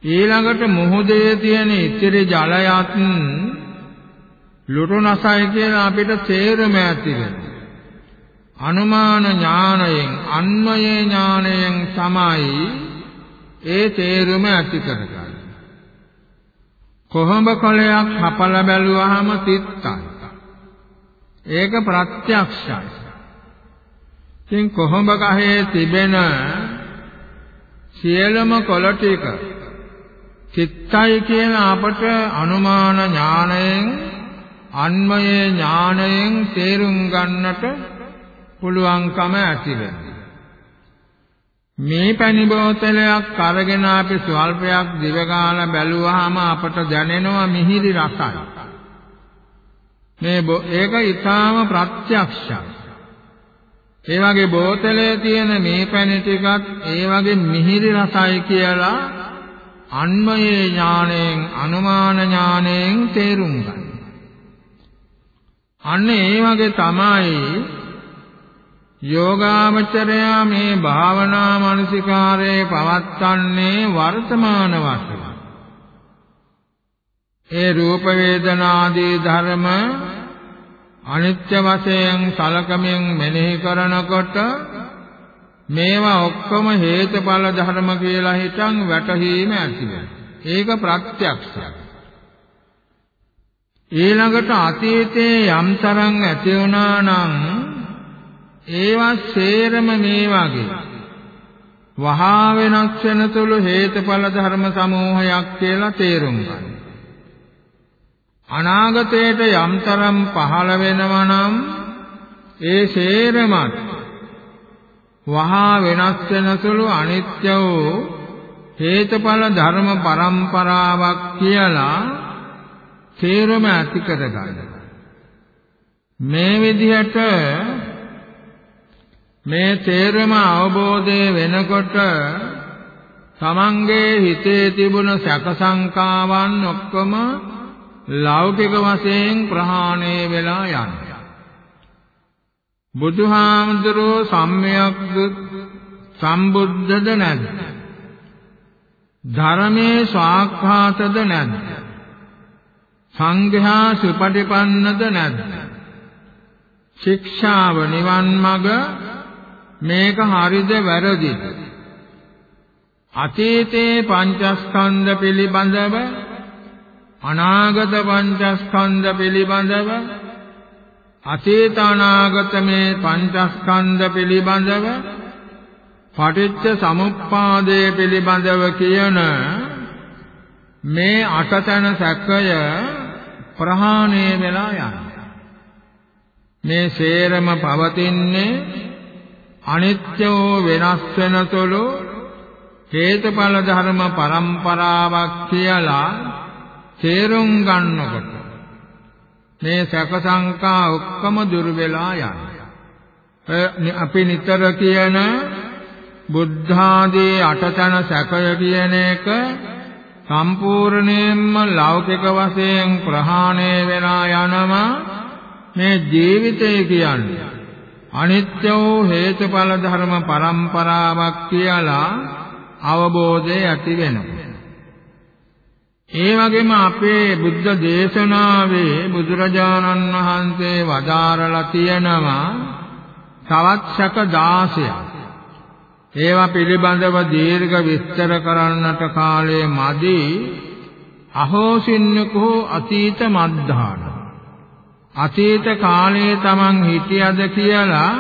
ඊළඟට මොහොතේ තියෙන ඉතිරි ජලයත් ලුටු නැසයි කියලා අපිට තේරෙම ඇති අනුමාන ඥාණයෙන් අන්මයේ ඥාණයෙන් තමයි ඒ තේරුම ඇති කරගන්නේ. කොහොඹ කොලයක් හපල බැලුවාම තිත්තයි. ඒක ප්‍රත්‍යක්ෂයි. ඉතින් කොහොඹ ගහේ තිබෙන සියලුම කොළ ටික චිත්තයි කියන අපට අනුමාන ඥාණයෙන් අන්මයේ ඥාණයෙන් තේරුම් ගන්නට පුළුවන්කම ඇති වෙනවා. මේ පැණි බෝතලයක් අරගෙන අපි ස්වල්පයක් දිව ගාලා බැලුවාම අපට දැනෙනවා මිහිරි රසයි. මේ ඒක ඊටාම ප්‍රත්‍යක්ෂයි. ඒ වගේ බෝතලේ තියෙන මේ පැණි ටිකත් ඒ වගේ මිහිරි රසයි කියලා අන්මයේ ඥාණයෙන් අනුමාන ඥාණයෙන් තේරුම් ගන්න. අන්න ඒ වගේ තමයි යෝගාමචරයා මේ භාවනා මානසිකාරයේ පවත්න්නේ වර්තමාන වශයෙන්. ඒ රූප වේදනාදී ධර්ම අනිත්‍ය වශයෙන් සලකමින් මෙනෙහි කරනකොට මේවා ඔක්කොම හේතුඵල ධර්ම කියලා හිතන් වැටහීම ඇති ඒක ප්‍රත්‍යක්ෂයක්. ඊළඟට අතීතයේ යම් තරම් ඇති වුණා නම් ඒවා සේරම මේ වගේ වහා වෙනස් වෙන තුළු හේතුඵල ධර්ම සමූහයක් කියලා තේරුම් ගන්න. අනාගතයට යම්තරම් පහළ වෙනවා නම් ඒ සේරමත් වහා වෙනස් වෙන සුළු අනිත්‍ය වූ හේතුඵල ධර්ම පරම්පරාවක් කියලා තේරුම ඇති කරගන්න. මේ විදිහට මේ තේරුම අවබෝධය වෙනකොට තමන්ගේ හිතේ තිබුණ සැක සංකාවන් ඔක්කොම ලෞකික වශයෙන් ප්‍රහාණය වෙලා යනවා. බුදුහාමුදුරෝ සම්මයක් සම්බුද්ධද නැද්ද? ධර්මයේ සාක්ඛාතද නැද්ද? සංඝයා සුපටිපන්නද නැද්ද? ශික්ෂාව නිවන් මඟ මේක හරිද වැරදිද? අතීතේ පංචස්කන්ධ පිළිබඳව අනාගත පංචස්කන්ධ පිළිබඳව අතීත අනාගත මේ පංචස්කන්ධ පිළිබඳව පටිච්ච සමුප්පාදයේ පිළිබඳව කියන මේ අටතන සැකය ප්‍රහාණය වෙලා යනවා. මේ සේරම පවතින්නේ අනිත්‍ය වෙනස් වෙනතොළු හේතුඵල ධර්ම පරම්පරාවක් කියලා තේරුම් ගන්නකොට මේ සැක සංකා ඔක්කොම දුර වෙලා යනවා. අපි නිතර කියන බුද්ධාදී අටතන සැකය කියන එක සම්පූර්ණයෙන්ම ලෞකික වශයෙන් ප්‍රහාණය වෙලා යනවා මේ ජීවිතය කියන්නේ අනිත්‍ය වූ හේතුඵල ධර්ම පරම්පරාවක් කියලා අවබෝධය ඇති වෙනවා ඒ වගේම අපේ බුද්ධ දේශනාවේ බුදුරජාණන් වහන්සේ වදාරලා තියෙනවා තවත් ශක 16ක්. ඒවා පිළිබඳව දීර්ඝ විස්තර කරන්නට කාලය මදි. අහෝසින්නකෝ අතීත මද්ධාන. අතීත කාලයේ Taman හිටියද කියලා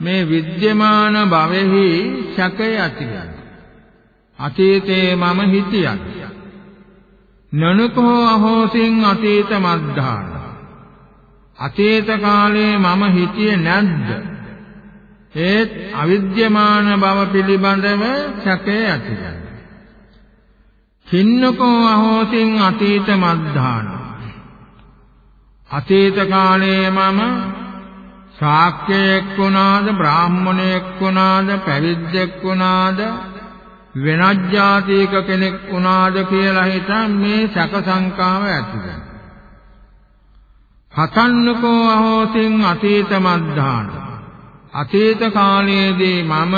මේ විද්‍යමාන භවෙහි ශකය ඇති අතීතේ මම හිටියද නනුකෝ අහෝසින් අතීත මද්ධාන. අතීත කාලේ මම හිතියේ නැද්ද? ඒත් අවිද්‍යමාන බව පිළිබඳව සැකේ ඇතියි කින්නකෝ අහෝසින් අතීත මද්ධාන. අතීත කාලේ මම ශාක්‍යයෙක් වුණාද බ්‍රාහ්මණයෙක් වුණාද පැවිද්දෙක් වුණාද වෙනත් જાතියක කෙනෙක් වුණාද කියලා හිතන් මේ සැක සංකාව ඇති වෙනවා. හතන්නකෝ අහෝසින් අතීත මද්ධාන. අතීත කාලයේදී මම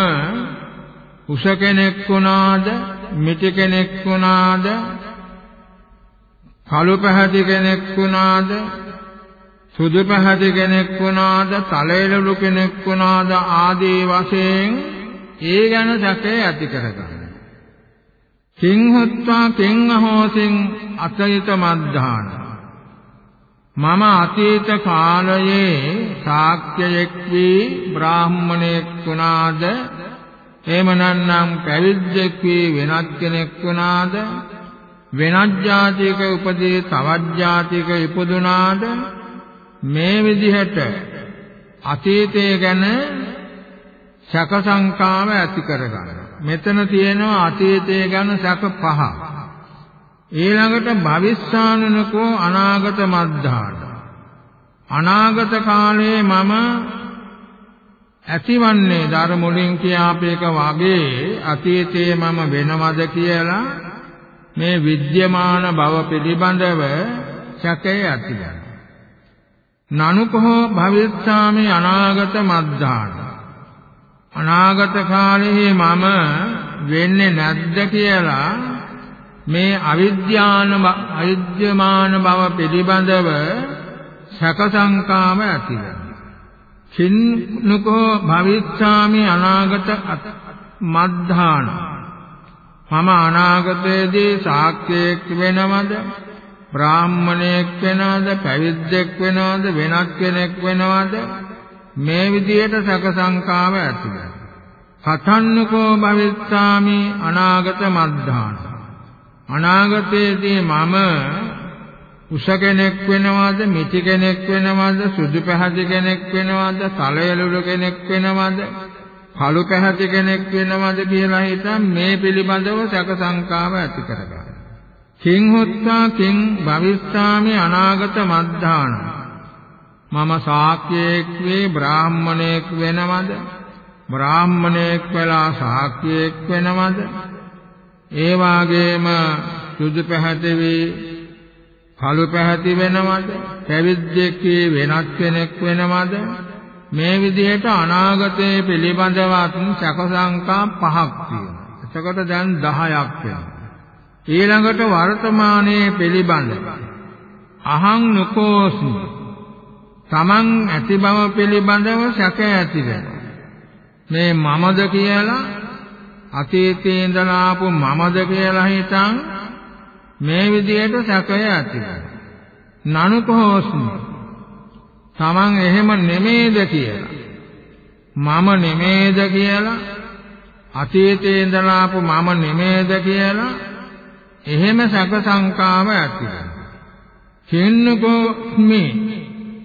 උස කෙනෙක් වුණාද, මිටි කෙනෙක් වුණාද, කළු පැහැති කෙනෙක් වුණාද, සුදු පැහැති කෙනෙක් වුණාද, තලෙලළු කෙනෙක් වුණාද ආදී වශයෙන් ඒ ගැන සැකේ ඇති කරගන්න. කිං හොත්වා කිං අහෝසින් අතීත මද්ධාන. මම අතීත කාලයේ ශාක්‍යයෙක් වී බ්‍රාහ්මණයෙක් වුණාද? එහෙම නැත්නම් පැවිද්දෙක් වී වෙනත් කෙනෙක් වුණාද? වෙනත් જાතියක උපදී තවත් જાතියක ඉපදුනාද? මේ විදිහට අතීතය ගැන සැක සංකාව ඇති කරගන්න. මෙතන තියෙනවා අතීතය ගැන සැක පහ. ඊළඟට භවිෂ්‍යානනකෝ අනාගත මද්ධාන. අනාගත කාලයේ මම ඇතිවන්නේ ධර්ම මුලින් කියාපේක වගේ අතීතයේ මම වෙනවද කියලා මේ විද්‍යමාන භව පිළිබඳව සැකය ඇතිවෙනවා. නනුකෝ භවිස්සාමි අනාගත මද්ධාන අනාගත කාලයේ මම වෙන්නේ නැද්ද කියලා මේ අවිද්‍යාන අවිද්‍යමාන බව පිළිබඳව සැක සංකාම ඇති වෙනවා. කින්නකෝ භවිස්සාමි අනාගත මද්ධාන. මම අනාගතයේදී සාක්‍යයක් වෙනවද? බ්‍රාහ්මණයෙක් වෙනවද? පැවිද්දෙක් වෙනවද? වෙනත් කෙනෙක් වෙනවද? මේ විදියට සැක සංකාව ඇති වෙනවා කතන්නකෝ භවිස්සාමි අනාගත මද්ධාන අනාගතයේදී මම උස කෙනෙක් වෙනවද මිටි කෙනෙක් වෙනවද සුදු පැහැති කෙනෙක් වෙනවද තලයලුළු කෙනෙක් වෙනවද කළු පැහැති කෙනෙක් වෙනවද කියලා හිතන් මේ පිළිබඳව සැක සංකාව ඇති කරගන්න. කිං හොත්තා කිං භවිස්සාමි අනාගත මද්ධාන මම ශාක්‍යයෙක් වේ බ්‍රාහ්මණයෙක් වෙනවද? බ්‍රාහ්මණයෙක් වෙලා ශාක්‍යයෙක් වෙනවද? ඒ වාගේම සුදු පැහැති වේ කළු පැහැති වෙනවද? පැවිද්දෙක් වෙනත් කෙනෙක් වෙනවද? මේ විදිහට අනාගතයේ පිළිබඳවත් සැකසංකා පහක් තියෙනවා. එතකොට දැන් 10ක් වෙනවා. ඊළඟට වර්තමානයේ පිළිබඳ අහං නුකෝස්මි. තමන් ඇති බව පිළිබඳව සැක ඇති මේ මමද කියලා අතීතයේ ඉඳලා ආපු මමද කියලා හිතන් මේ විදිහට සැකය ඇති නනුකෝස්මි තමන් එහෙම නෙමේද කියලා. මම නෙමේද කියලා අතීතයේ ඉඳලා ආපු මම නෙමේද කියලා එහෙම සැක සංකාව ඇති වෙනවා.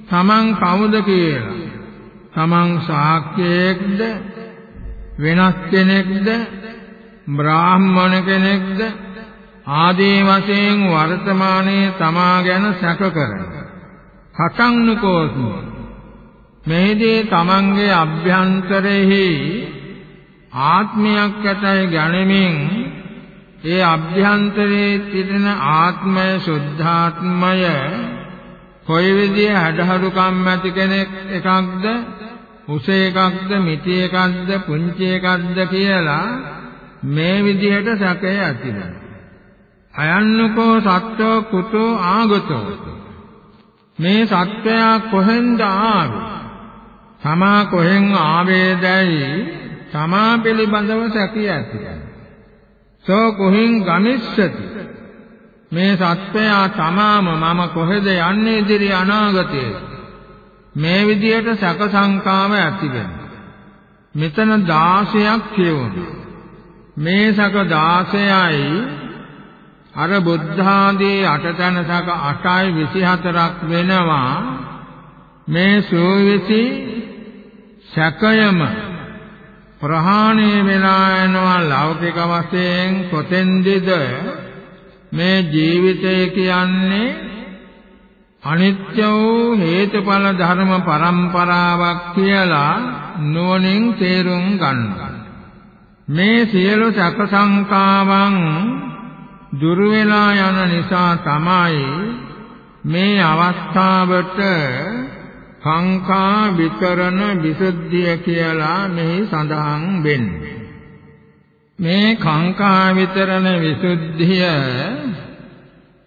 කෙන්නකෝ මේ තමන් කවුද කියලා. තමන් ශාක්‍යයෙක්ද වෙනස් කෙනෙක්ද බ්‍රාහ්මණ කෙනෙක්ද ආදී වශයෙන් වර්තමානයේ තමා ගැන සැක කරනවා. හතංනුකෝසු මෙහිදී තමන්ගේ අභ්‍යන්තරෙහි ආත්මයක් ඇතයි ගනිමින් ඒ අභ්‍යන්තරයේ තිබෙන ආත්මය සුද්ධාත්මය කොයි විදිහේ හැඩහරුකම් ඇති කෙනෙක් එකක්ද? උස එකක්ද? මිටි එකක්ද? පුංචි එකක්ද කියලා මේ විදිහට සැකය ඇති අයන්නකෝ සත්‍යෝ කුතෝ ආගතෝ. මේ සත්‍යයා කොහෙන්ද ආවේ? තමා කොහෙන් ආවේදයි තමා පිළිබඳව සැකිය ඇති සෝ කොහින් ගමිස්සති මේ සත්වයා තමාම මම කොහෙද යන්නේ ඉදිරි අනාගතයේ? මේ විදියට සැක සංකාව ඇති මෙතන 16ක් කියවුණා. මේ සැක 16යි අර බුද්ධාදී අටතන සැක 8යි 24ක් වෙනවා. මේ සෝවිසි සැකයම ප්‍රහාණය වෙලා යනවා ලෞකික වශයෙන් කොතෙන්දද? මේ ජීවිතය කියන්නේ අනිත්‍ය වූ හේතුඵල ධර්ම පරම්පරාවක් කියලා නුවණින් තේරුම් ගන්නවා. මේ සියලු සැක සංකාවන් දුර වෙලා යන නිසා තමයි මේ අවස්ථාවට සංඛා විතරණ විසුද්ධිය කියලා මෙහි සඳහන් වෙන්නේ. මේ කාංකා විතරණ විසුද්ධිය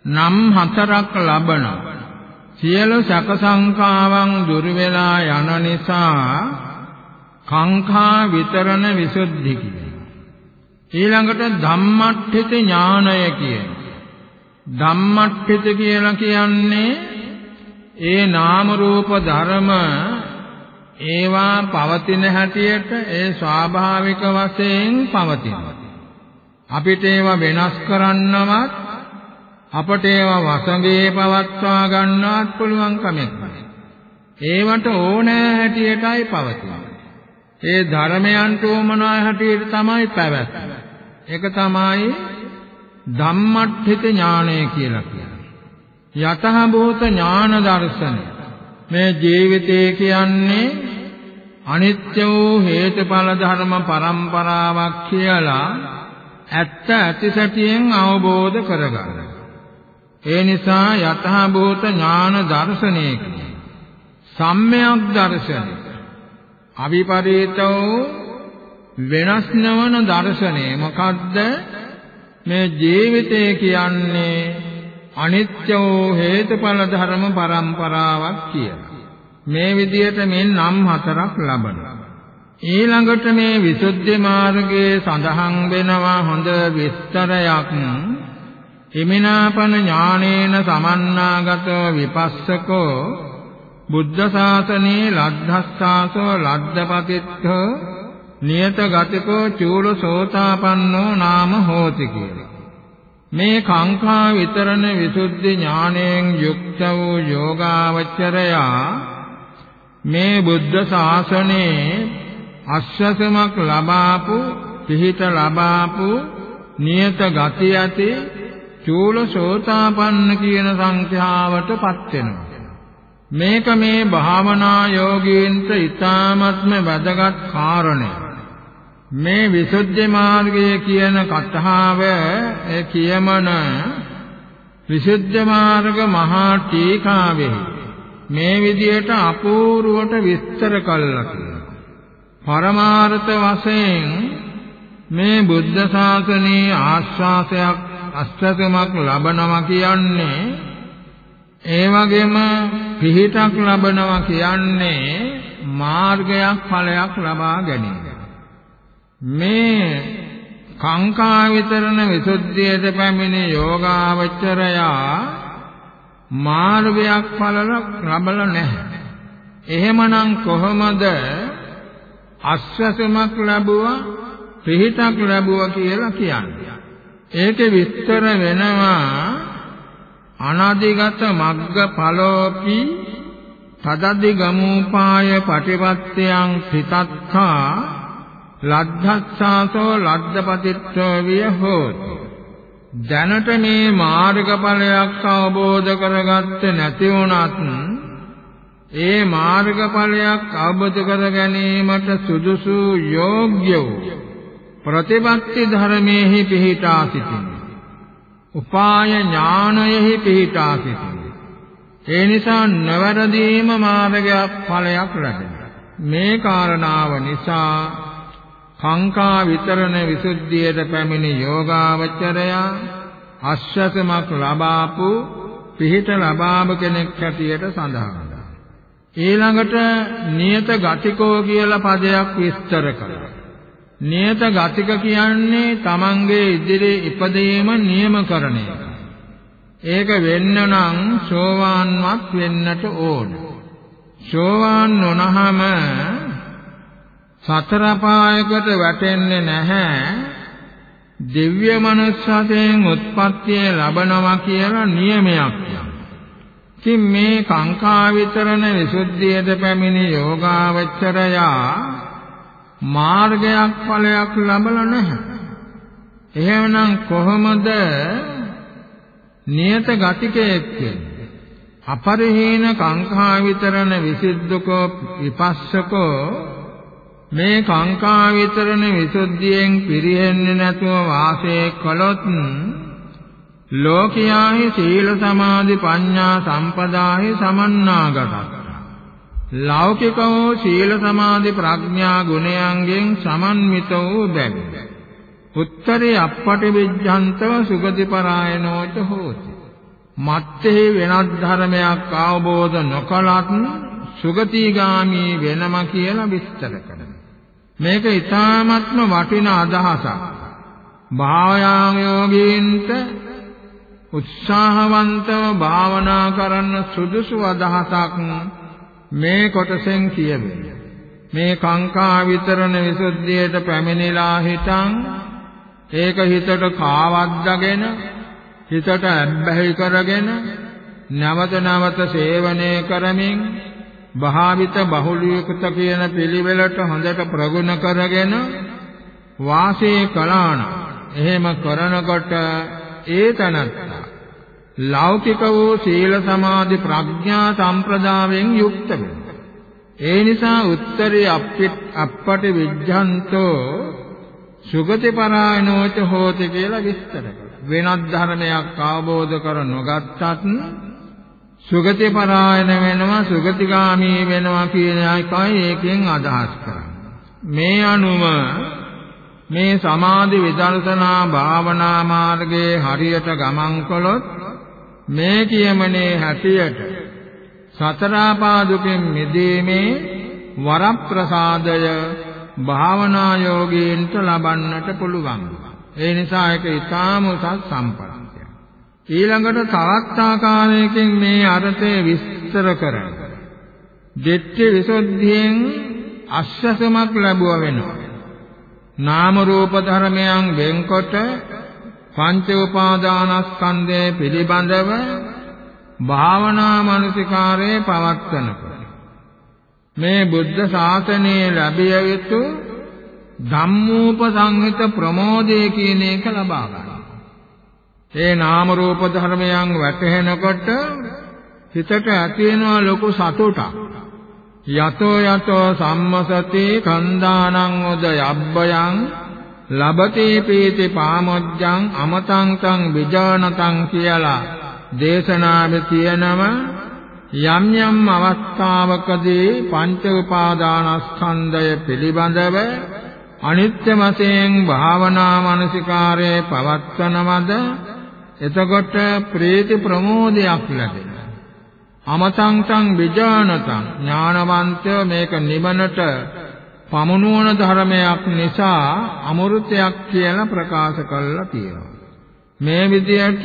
නම් හතරක් ලබන සියලු සැක සංකාවන් දුර වෙලා යන නිසා කාංකා විතරණ විසුද්ධි කියනවා. ඊළඟට ධම්මට්ඨිත ඥානය කියන. ධම්මට්ඨිත කියලා කියන්නේ ඒ නාම රූප ධර්ම ඒවා පවතින හැටියට ඒ ස්වාභාවික වශයෙන් පවතිනවා. අපිට ඒවා වෙනස් කරන්නවත් අපට ඒවා වසඟේ පවත්වා ගන්නවත් පුළුවන් කමක් නැහැ. ඒවට ඕනෑ හැටියටයි පවතින්නේ. ඒ ධර්මයන්ට උමනා හැටියට තමයි පැවැත්ම. ඒක තමයි ධම්මට්ඨිත ඥානය කියලා කියන්නේ. යතහ භූත ඥාන දර්ශනය. මේ ජීවිතය කියන්නේ අනිත්‍ය වූ හේතුඵල ධර්ම පරම්පරාවක් කියලා ඇත්ත ඇති සැටියෙන් අවබෝධ කරගන්න. ඒ නිසා යතහ භූත ඥාන දර්ශනය කියන්නේ සම්මයක් දර්ශනය. අවිපරීතෝ වෙනස් නොවන දර්ශනය මොකද්ද මේ ජීවිතය කියන්නේ අනිත්‍ය වූ හේතුඵල ධර්ම පරම්පරාවක් කියලා. මේ විදිහට මේ නම් හතරක් ලබනවා. ඊළඟට මේ විසුද්ධි මාර්ගයේ සඳහන් වෙනවා හොඳ විස්තරයක් හිමිනාපන ඥානේන සමන්නාගතෝ විපස්සකෝ බුද්ධ ශාසනේ ලද්ධස්සාසෝ ලද්ධපතිත්ථෝ නියත ගතිකෝ චූල සෝතාපන්නෝ නාම හෝති කියලා. මේ කාංකා විතරණ විසුද්ධි ඥාණයෙන් යුක්ත වූ යෝගාවචරයා මේ බුද්ධ ශාසනයේ අශ්වසමක් ලබාපු පිහිට ලබාපු නියත ගති ඇති චූල සෝතාපන්න කියන සංඛ්‍යාවටපත් වෙනවා. මේක මේ භාවනා යෝගීන්ට ඊ타ත්ම වැදගත් කාරණයක්. මේ විසුද්ධි මාර්ගය කියන කතාව ඒ කියමන විසුද්ධි මාර්ග මහා ටීකාවේ මේ විදියට අපූර්වට විස්තර කළා කියලා. පරමාර්ථ වශයෙන් මේ බුද්ධ ශාසනයේ ආශ්වාසයක් අස්ත්‍රකමක් ලබනවා කියන්නේ ඒ වගේම පිහිටක් ලබනවා කියන්නේ මාර්ගයක් ඵලයක් ලබා ගැනීම. මේ කාංකා විතරණ විසුද්ධියට පැමිණි යෝගාවචරයා මාර්ගයක් ඵලයක් ලබල නැහැ. එහෙමනම් කොහොමද අස්වැසමක් ලැබුවා පිහිටක් ලැබුවා කියලා කියන්නේ. ඒකේ විස්තර වෙනවා අනාදිගත මග්ග ඵලෝපි තදදි ගමූපාය පටිපත්තයන් සිතත්තා ලද්ධස්සාසෝ ලද්ධපතිත්‍රෝ විය හෝති දැනට මේ මාර්ගඵලයක් අවබෝධ කරගත්තේ නැති වුණත් ඒ මාර්ගඵලයක් අවබෝධ කර ගැනීමට සුදුසු යෝග්‍ය වූ ප්‍රතිපත්ති ධර්මයේහි පිහිටා සිටින උපාය ඥානයෙහි පිහිටා සිටින්නේ. ඒ නිසා නවරදීම මාර්ගයක් ඵලයක් ලැබෙනවා. මේ කාරණාව නිසා කාංකා විතරණ විසුද්ධියට පැමිණි යෝගාවචරයා අශ්වසමක් ලබාපු පිහිට ලබාම කෙනෙක් හැටියට සඳහන් ඊළඟට නියත ගතිකෝ කියලා පදයක් විස්තර කළා. නියත ගතික කියන්නේ තමන්ගේ ඉදිරි ඉපදීම නියම කරන එක. ඒක වෙන්න නම් සෝවාන්වත් වෙන්නට ඕන. සෝවාන් නොනහම සතර පායකට වැටෙන්නේ නැහැ. දිව්‍ය මනුස්සයෙන් උත්පත්තිය ලබනවා කියලා නියමයක්. ඉතින් මේ කාංකා විතරණ විසුද්ධියට පැමිණි යෝගාවචරයා මාර්ගයක් ඵලයක් ලැබලා නැහැ. එහෙමනම් කොහොමද නියත ගතිකයෙක් වෙන්නේ? අපරිහීන කාංකා විතරණ විසුද්ධකෝ විපස්සකෝ මේ කාංකා විතරණ විසුද්ධියෙන් පිරිහෙන්නේ නැතුව වාසය කළොත් ලෝකියාහි සීල සමාධි ප්‍රඥා සම්පදාහි සමන්නාගතක් ලෞකිකෝ සීල සමාධි ප්‍රඥා ගුණයන්ගෙන් සමන්විත වූ බැව්. උත්තරේ අපපටි විඥාන්තව සුගති පරායනෝච හෝති. මත්තේ වෙනත් ධර්මයක් අවබෝධ නොකලත් සුගතිගාමි වෙනම කියලා විස්තර කරනවා. මේක ඊ타ත්ම වටිනා අදහසක්. භාවයාම යෝගීන්ට උත්සාහවන්තව භාවනා කරන්න සුදුසු අදහසක් මේ කොටසෙන් කියවේ මේ කාංකා විතරණ විසුද්ධියට පැමිණිලා හිටන් ඒක හිතට කාවද්දාගෙන හිතට ඇබ්බැහි කරගෙන නැවත නැවත සේවනය කරමින් භාවිත බහුලීකృత කියන පිළිවෙලට හොඳට ප්‍රගුණ කරගෙන වාසය කළාන එහෙම කරනකොට ඒ තනත්තා ලෞකික වූ සීල සමාධි ප්‍රඥා සම්ප්‍රදායෙන් යුක්ත වෙනවා. ඒ නිසා උත්තරී අප්පටි විඥාන්තෝ සුගති පරායනෝච හෝති කියලා විස්තර කරනවා. වෙනත් ධර්මයක් අවබෝධ කර නොගත්තත් සුගති පරායන වෙනවා සුගතිගාමී වෙනවා කියන එකයි ඒකෙන් අදහස් කරන්නේ. මේ අනුව මේ සමාධි විදර්ශනා භාවනා මාර්ගයේ හරියට ගමන් කළොත් මේ කියමනේ හැටියට සතරාපාදුකෙන් මිදීමේ වරප්‍රසාදය භාවනා යෝගීන්ට ලබන්නට පුළුවන්. ඒ නිසා ඒක ඊටාම උසස් සම්පන්නය. ඊළඟට තවත් ආකාරයකින් මේ අර්ථය විස්තර කරනවා. දෙත්‍ය විසුද්ධියෙන් අශ්‍රසමක් ලැබුව වෙනවා. නාම රූප ධර්මයන් වෙන්කොට පංච උපාදානස්කන්ධය පිළිබඳව භාවනා මනසිකාරයේ පවත්වනකොට මේ බුද්ධ ශාසනයේ ලැබිය යුතු ධම්මෝපසංහිත ප්‍රමෝදය කියන එක ලබා ගන්න. ඒ නාම රූප ධර්මයන් වැටහෙනකොට හිතට ඇති වෙනවා ලොකු සතුටක්. යතෝ යතෝ සම්මසති කන්දානං උදයබ්බයං ලබති පීති පාමොජ්ජං අමතං තං විජානතං කියලා දේශනාවේ තියෙනම යම් යම් අවස්ථාවකදී පංච උපාදානස්කන්ධය පිළිබඳව අනිත්‍ය වශයෙන් භාවනා මානසිකාරයේ පවත්වනවද එතකොට ප්‍රීති ප්‍රමෝදයක් ලැබෙනවා අමතං තං විජානතං ඥානවන්තය මේක නිවනට පමුණුවන ධර්මයක් නිසා අමෘතයක් කියලා ප්‍රකාශ කළා තියෙනවා මේ විදිහට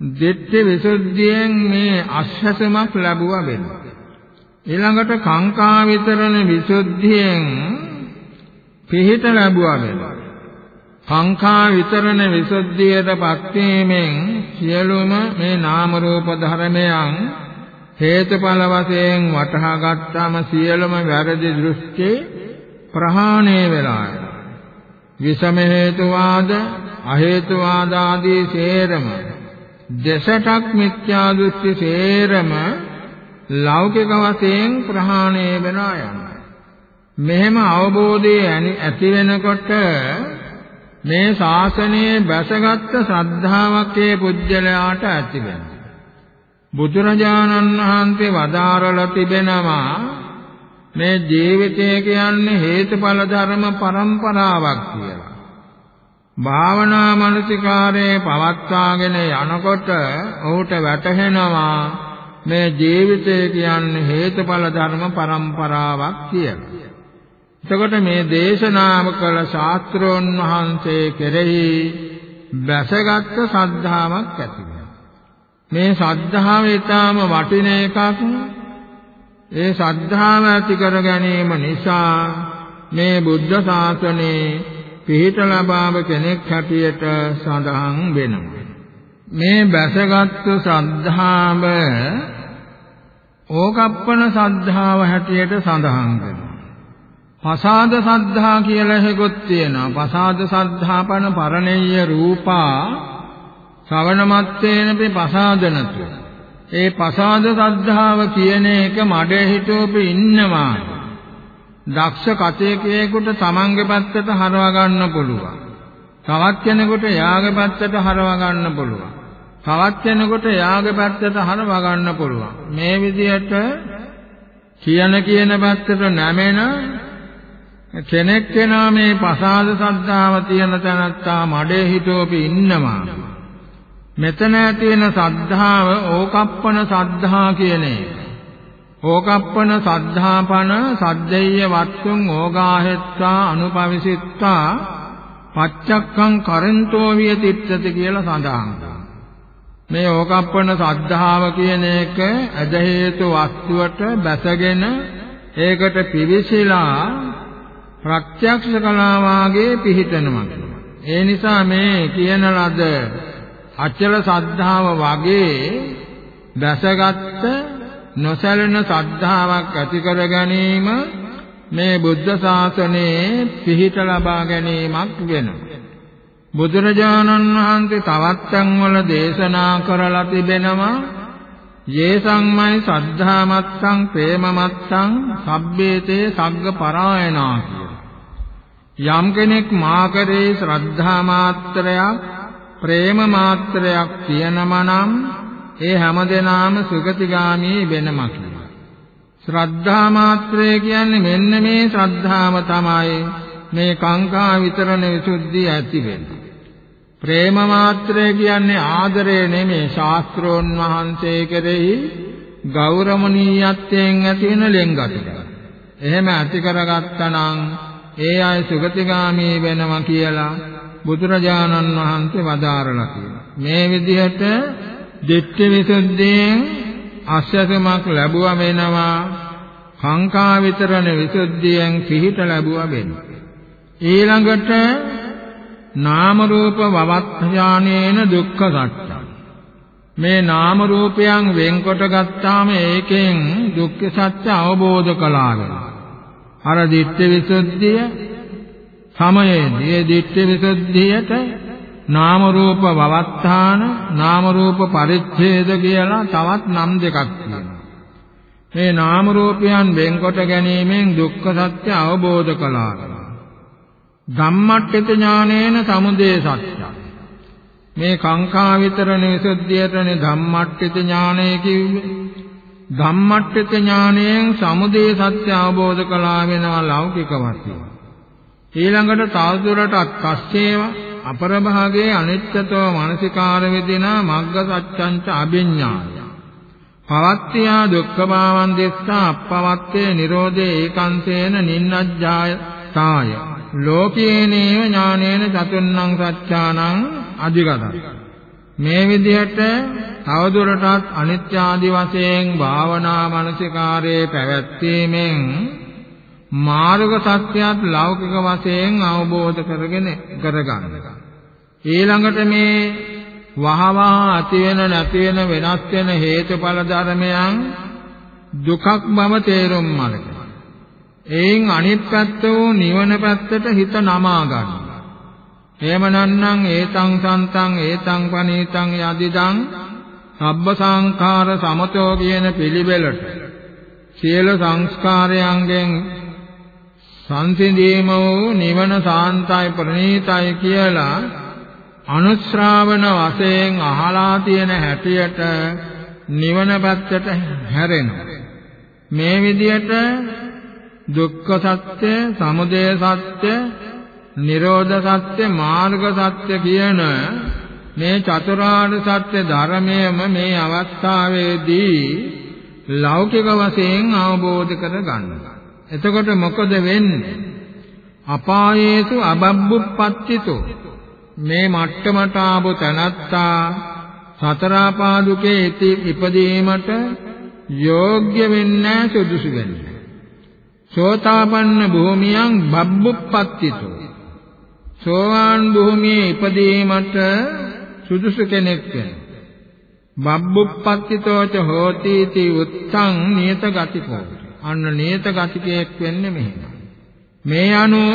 දිට්ඨි විසුද්ධියෙන් මේ අශ්වසමක් ලැබුවා වෙනවා. ඊළඟට කාංකා විතරණ විසුද්ධියෙන් පිහිට ලැබුවා වෙනවා. කාංකා විතරණ විසුද්ධියටපත් වීමෙන් සියලුම මේ නාම රූප ධර්මයන් හේතුඵල වශයෙන් වටහා ගත්තාම සියලුම වැරදි දෘෂ්ටි ප්‍රහාණය වෙලා යනවා. විසම හේතුවාද අහේතුවාද ආදී සේරම දෙසටක් මිත්‍යා දෘෂ්ටි සේරම ලෞකික වශයෙන් ප්‍රහාණය වෙනවා යනවා. මෙහෙම අවබෝධය ඇති වෙනකොට මේ ශාසනයේ බැසගත් ශ්‍රද්ධාවක් ඒ පුජ්‍යලයාට ඇති වෙනවා. බුදුරජාණන් වහන්සේ වදාරලා තිබෙනවා මේ ජීවිතය කියන්නේ හේතුඵල ධර්ම පරම්පරාවක් කියලා. භාවනා මනසිකාරයේ පවත්වාගෙන යනකොට ඔහුට වැටහෙනවා මේ ජීවිතය කියන්නේ හේතුඵල ධර්ම පරම්පරාවක් කියලා. එතකොට මේ දේශනාව කළ ශාස්ත්‍රෝන් වහන්සේ කෙරෙහි බැසගත් ශ්‍රද්ධාවක් ඇති මේ ශ්‍රද්ධාව ඊටාම වටින එකක්. ඒ ශ්‍රද්ධාව ඇති කර ගැනීම නිසා මේ බුද්ධ ශාසනයේ පිහිට ලබාව කෙනෙක් හැටියට සඳහන් වෙනවා. මේ බැසගත්තු සද්ධාව ඕකප්පන සද්ධාව හැටියට සඳහන් වෙනවා. පසාද සද්ධා කියලා හේගොත් තියෙනවා. පසාද සද්ධාපන පරණෙය්‍ය රූපා ශ්‍රවණමත්තේනපි පසාදනතු. ඒ පසාද සද්ධාව කියන එක මඩේ හිටෝපි ඉන්නවා. දක්ෂ කතේකයෙකුට තමන්ගේ පැත්තට හරවා ගන්න පුළුවන්. තවත් කෙනෙකුට යාගේ පැත්තට හරවා ගන්න පුළුවන්. තවත් කෙනෙකුට යාගේ පැත්තට හරවා ගන්න පුළුවන්. මේ විදිහට කියන කියන පැත්තට නැමෙන කෙනෙක් වෙනා මේ පසාද සද්ධාව තියෙන තැනත්තා මඩේ හිටෝපි ඉන්නවා. මෙතන ඇති වෙන සද්ධාව ඕකප්පන සද්ධා කියන එක. ඕකප්පන සද්ධාපන සද්දේය වත්තුං ඕගාහෙත්තා අනුපවිසිත්තා පච්චක්ඛං කරන්තෝ වියතිත්තති කියලා සඳහන් මේ ඕකප්පන සද්ධාව කියන එක අද හේතු වස්තුවට බැසගෙන ඒකට පිවිසිලා ප්‍රත්‍යක්ෂ කළා වාගේ පිහිටනවා ඒ නිසා මේ කියන ලද අචල සද්ධාව වගේ බැසගත්ත නොසැලෙන ශ්‍රද්ධාවක් ඇති කර ගැනීම මේ බුද්ධ ශාසනයේ පිහිට ලබා ගැනීමක් වෙනවා. බුදුරජාණන් වහන්සේ තවත් තැන්වල දේශනා කරලා තිබෙනවා යේසංමයි සද්ධාමත්සං ප්‍රේමමත්සං සබ්බේතේ සග්ග පරායනා කියලා. යම් කෙනෙක් මා කරේ ශ්‍රද්ධා මාත්‍රයක් ප්‍රේම මාත්‍රයක් තියෙනම නම් ඒ හැමදෙනාම සුගතිගාමී වෙනම කියලා. ශ්‍රද්ධා මාත්‍රය කියන්නේ මෙන්න මේ ශ්‍රද්ධාව තමයි මේ කාංකා විතරණ විසුද්ධිය ඇති වෙන්නේ. ප්‍රේම මාත්‍රය කියන්නේ ආදරය නෙමේ ශාස්ත්‍රෝන් වහන්සේ කෙරෙහි ගෞරවණීයත්වයෙන් ඇති වෙන ලෙන්ගතුක. එහෙම ඇති කරගත්තා නම් ඒ අය සුගතිගාමී වෙනවා කියලා බුදුරජාණන් වහන්සේ වදාරලා තියෙනවා. මේ විදිහට දිට්ඨි විසුද්ධියෙන් අස්සසමක් ලැබුවා වෙනවා. කාංකා විතරණ විසුද්ධියෙන් පිහිට ලැබුවා වෙනවා. ඊළඟට නාම රූප වවත්ඥානේන දුක්ඛ සත්‍යං මේ නාම රූපයන් වෙන්කොට ගත්තාම ඒකෙන් දුක්ඛ සත්‍ය අවබෝධ කළාගෙන අර දිට්ඨි විසුද්ධිය සමයේදී දිට්ඨි විසුද්ධියට නාම රූප වවත්තාන නාම රූප පරිච්ඡේද කියලා තවත් නම් දෙකක් තියෙනවා. මේ නාම රූපයන් වෙන්කොට ගැනීමෙන් දුක්ඛ සත්‍ය අවබෝධ කළාගෙන ධම්මට්ඨිත ඥානේන සමුදය සත්‍යං. මේ කාංකා විතරණ විසුද්ධියටනේ ධම්මට්ඨිත ඥානය කිව්වේ. ධම්මට්ඨිත ඥානයෙන් සමුදය සත්‍ය අවබෝධ කළා වෙනවා ලෞකික වශයෙන් ඊළඟට තවදුරටත් පස්සේව අපරභාගයේ අනිත්‍යතව මානසිකාර වේදිනා මග්ග සත්‍යංච අභිඥාය පවත්තියා දුක්ඛ භාවං දෙස්සා අප්පවත්තේ නිරෝධේ ඒකාන්තේන නින්නජ්ජාය තාය. ලෝකේනේව ඥානේන චතුන්නං සත්‍යානං අධිගතං. මේ විදිහට තවදුරටත් අනිත්‍ය ආදි වශයෙන් භාවනා මනසිකාරයේ පැවැත්වීමෙන් මාර්ග සත්‍යයත් ලෞකික වශයෙන් අවබෝධ කරගෙන කරගන්න. ඊළඟට මේ වහවහ ඇති වෙන නැති වෙන වෙනස් වෙන හේතුඵල ධර්මයන් දුකක් බව තේරුම් අරගෙන එයින් අනිත් පැත්ත වූ නිවන පැත්තට හිත නමා ගන්නවා. එහෙම නැත්නම් ඒතං සන්තං ඒතං පනීතං යදිදං සබ්බ සංඛාර සමතෝ කියන පිළිවෙලට සියලු සංස්කාරයන්ගෙන් සංසිඳීම වූ නිවන සාන්තයි ප්‍රණීතයි කියලා අනුශ්‍රාවන වශයෙන් අහලා තියෙන හැටියට නිවන පැත්තට හැරෙනවා. මේ විදියට දුක්ඛ සත්‍ය, සමුදය සත්‍ය, නිරෝධ සත්‍ය, මාර්ග සත්‍ය කියන මේ චතුරාර්ය සත්‍ය ධර්මයම මේ අවස්ථාවේදී ලෞකික වශයෙන් අවබෝධ කර ගන්නවා. එතකොට මොකද වෙන්නේ? අපායේසු අබබ්බුප්පත්තිතෝ මේ මට්ටමට ආපු තනත්තා සතර පාදුකේ ඉපදීමට යෝග්‍ය වෙන්නේ සුදුසු වෙන්නේ. සෝතාපන්න භූමියන් බබ්බුප්පත්තිතෝ සෝවාන් භූමියේ ඉපදීමට සුදුසු කෙනෙක් වෙනවා බබ්බුප්පත්තිතෝච හෝති इति උත්තං නියත ගතිකෝ. අන්න නියත ගතිකයෙක් වෙන්නේ මෙහෙම. මේ අනුව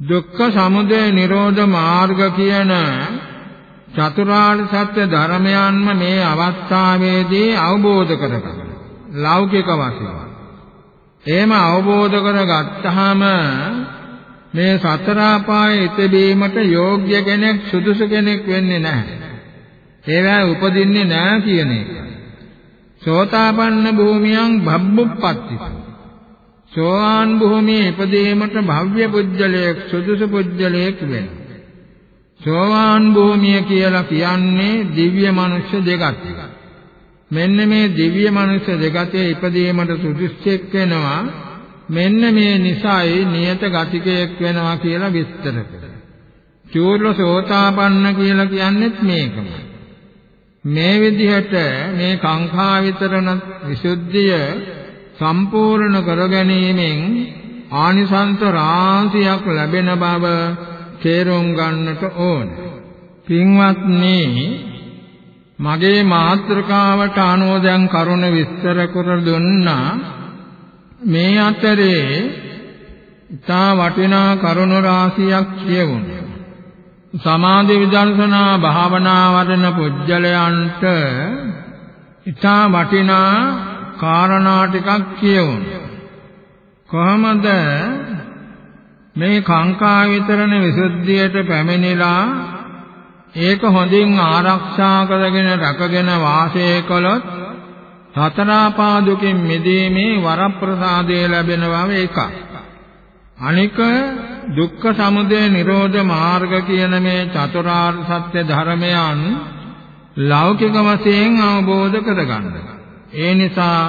දුක්ඛ සමුදය නිරෝධ මාර්ග කියන චතුරාර්ය සත්‍ය ධර්මයන්ම මේ අවස්ථාවේදී අවබෝධ කරගන්න. ලෞකික වශයෙන්. එහෙම අවබෝධ කරගත්තාම මේ සතර ආපායේ ඉතබීමට යෝග්‍ය කෙනෙක් සුදුසු කෙනෙක් වෙන්නේ නැහැ. ඒවා උපදින්නේ නැහැ කියන එක. සෝතාපන්න භූමියන් භබ්බුප්පත්ති. සෝවාන් භූමියේ ඉපදීමට භව්‍ය පුජ්‍යලයක් සුදුසු පුජ්‍යලයක් වෙනවා. සෝවාන් භූමිය කියලා කියන්නේ දිව්‍ය මනුෂ්‍ය දෙකක්. මෙන්න මේ දිව්‍ය මනුෂ්‍ය දෙගතේ ඉපදීමට සුදුස්සෙක් වෙනවා මෙන්න මේ නිසායි නියත ගතිකයෙක් වෙනවා කියලා විස්තර කරනවා. චූර්ල සෝතාපන්න කියලා කියන්නේත් මේකමයි. මේ විදිහට මේ කාංකා විතරණ විසුද්ධිය සම්පූර්ණ කර ගැනීමෙන් ආනිසංස රාශියක් ලැබෙන බව තේරුම් ගන්නට ඕන. පින්වත්නි මගේ මාත්‍රකාවට අනුව දැන් කරුණ විස්තර කර දුන්නා මේ අතරේ ඉතා වටිනා කරුණ රාශියක් කියවුණා. සමාධි විදර්ශනා භාවනා වඩන පුජ්‍යලයන්ට ඉතා වටිනා කාරණා ටිකක් කියවුණා. කොහොමද මේ කාංකා විතරණ විසුද්ධියට පැමිණිලා ඒක හොඳින් ආරක්ෂා කරගෙන රැකගෙන වාසය කළොත් සතරාපා දුකින් මිදීමේ වරප්‍රසාදය ලැබෙන බව එකක්. අනික දුක්ඛ සමුදය නිරෝධ මාර්ග කියන මේ චතුරාර්ය සත්‍ය ධර්මයන් ලෞකික වශයෙන් අවබෝධ කරගන්න. ඒ නිසා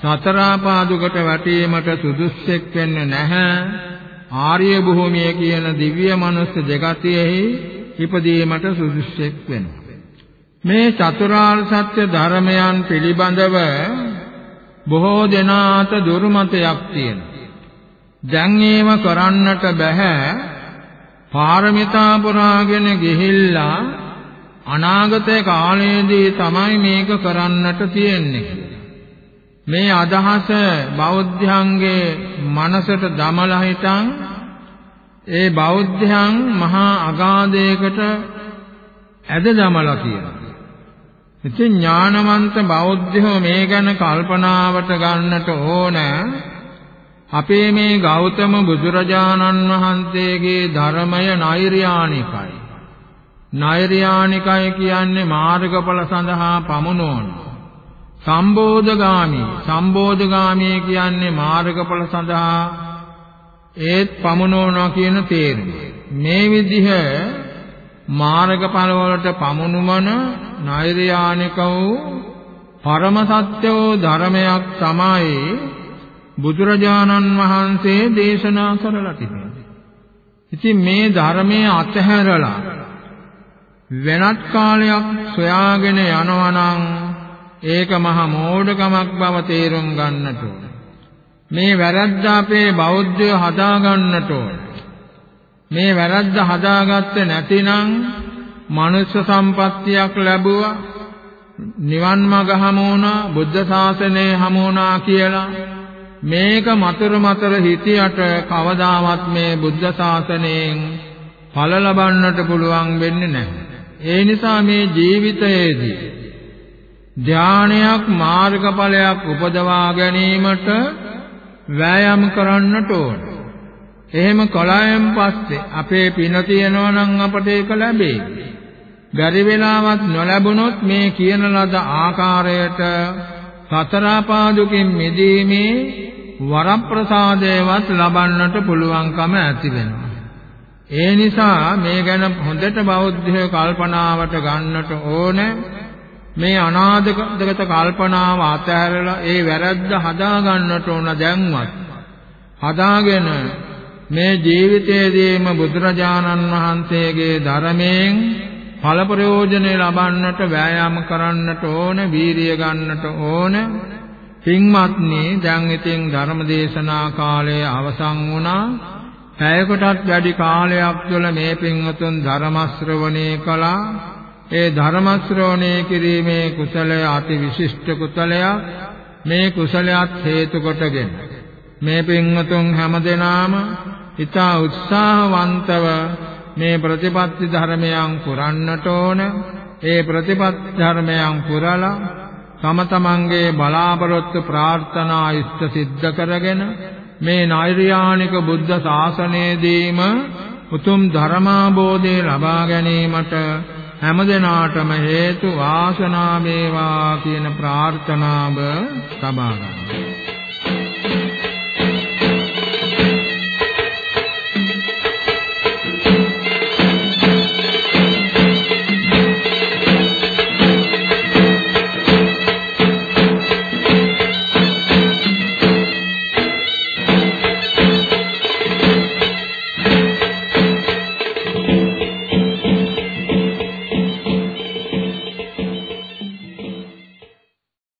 සතරාපාදුකට වැටීමට සුදුස්සෙක් වෙන්නේ නැහැ. ආර්ය භූමිය කියන දිව්‍ය මනුස්ස ජගතියෙහි ඉපදීමට සුදුස්සෙක් වෙනවා. මේ චතුරාර්ය සත්‍ය ධර්මයන් පිළිබඳව බොහෝ දෙනාට දුර්මතයක් තියෙනවා. දැන් ඒව කරන්නට බෑ. පාරමිතා පුරාගෙන ගිහිල්ලා අනාගත කාලයේදී තමයි මේක කරන්නට තියෙන්නේ. මේ අදහස බෞද්ධයන්ගේ මනසට දමලා හිටන් ඒ බෞද්ධයන් මහා අගාධයකට ඇද දමලා කියනවා. ඉතින් ඥානවන්ත බෞද්ධයෝ මේ ගැන කල්පනාවට ගන්නට ඕන අපේ මේ ගෞතම බුදුරජාණන් වහන්සේගේ ධර්මය නෛර්යානිකයි. නෛර්යානිකයි කියන්නේ මාර්ගඵල සඳහා පමුණුවන. සම්බෝධගාමි සම්බෝධගාමී කියන්නේ මාර්ගඵල සඳහා ඒත් පමුණවනවා කියන තේරුම. මේ විදිහ මාර්ගඵල වලට පමුණුවන නෛර්යානික වූ පරම සත්‍ය වූ ධර්මයක් තමයි බුදුරජාණන් වහන්සේ දේශනා කරලා තිබෙන්නේ. ඉතින් මේ ධර්මයේ අතහැරලා වෙනත් කාලයක් සොයාගෙන යනවා නම් ඒක මහ මෝඩකමක් බව තේරුම් ගන්නට ඕන. මේ වැරද්ද අපේ බෞද්ධයෝ හදා ගන්නට ඕන. මේ වැරද්ද හදාගත්තේ නැතිනම් මනුෂ්‍ය සම්පත්තියක් ලැබුවා නිවන් මඟ හමුණා බුද්ධ ශාසනය හමුණා කියලා මේක මතර මතර හිතියට කවදාවත් මේ බුද්ධ ශාසනයෙන් ඵල ලබන්නට පුළුවන් වෙන්නේ නැහැ. ඒ නිසා මේ ජීවිතයේදී ධානයක් මාර්ගඵලයක් උපදවා ගැනීමට වෑයම් කරන්නට ඕන. එහෙම කලයෙන් පස්සේ අපේ පින තියෙනවා නම් අපට ඒක ලැබේ. බැරි වෙලාවත් නොලැබුණොත් මේ කියන ලද ආකාරයට සතරපාදුකින් මිදීමේ වරප්‍රසාදයවත් ලබන්නට පුළුවන්කම ඇති වෙනවා. ඒ නිසා මේ ගැන හොඳට බෞද්ධය කල්පනාවට ගන්නට ඕනේ. මේ අනාදගත කල්පනාව අතහැරලා ඒ වැරද්ද හදා ගන්නට ඕන දැන්වත් හදාගෙන මේ ජීවිතයේදීම බුදුරජාණන් වහන්සේගේ ධර්මයෙන් ඵල ප්‍රයෝජනෙ ලබන්නට වෑයම් කරන්නට ඕන වීරිය ගන්නට ඕන. පින්වත්නි දැන් ඉතින් ධර්ම දේශනා කාලය අවසන් වුණා. පැයකටත් වැඩි කාලයක් තුළ මේ පින්වතුන් ධර්ම ශ්‍රවණය කළා. ඒ ධර්ම ශ්‍රවණය කිරීමේ කුසලය අති විශිෂ්ට කුසලයක්. මේ කුසලයක් හේතු කොටගෙන මේ පින්වතුන් හැමදෙනාම ඊතා උත්සාහවන්තව මේ ප්‍රතිපත්ති ධර්මයන් පුරන්නට ඕන. ඒ ප්‍රතිපත්ති ධර්මයන් පුරලා තම තමන්ගේ බලාපොරොත්තු ප්‍රාර්ථනා ඉෂ්ට සිද්ධ කරගෙන මේ නෛර්යානික බුද්ධ ශාසනයේදීම උතුම් ධර්මාබෝධය ලබා ගැනීමට හැමදෙනාටම හේතු වාසනා වේවා කියන ප්‍රාර්ථනාව සබා ගන්නවා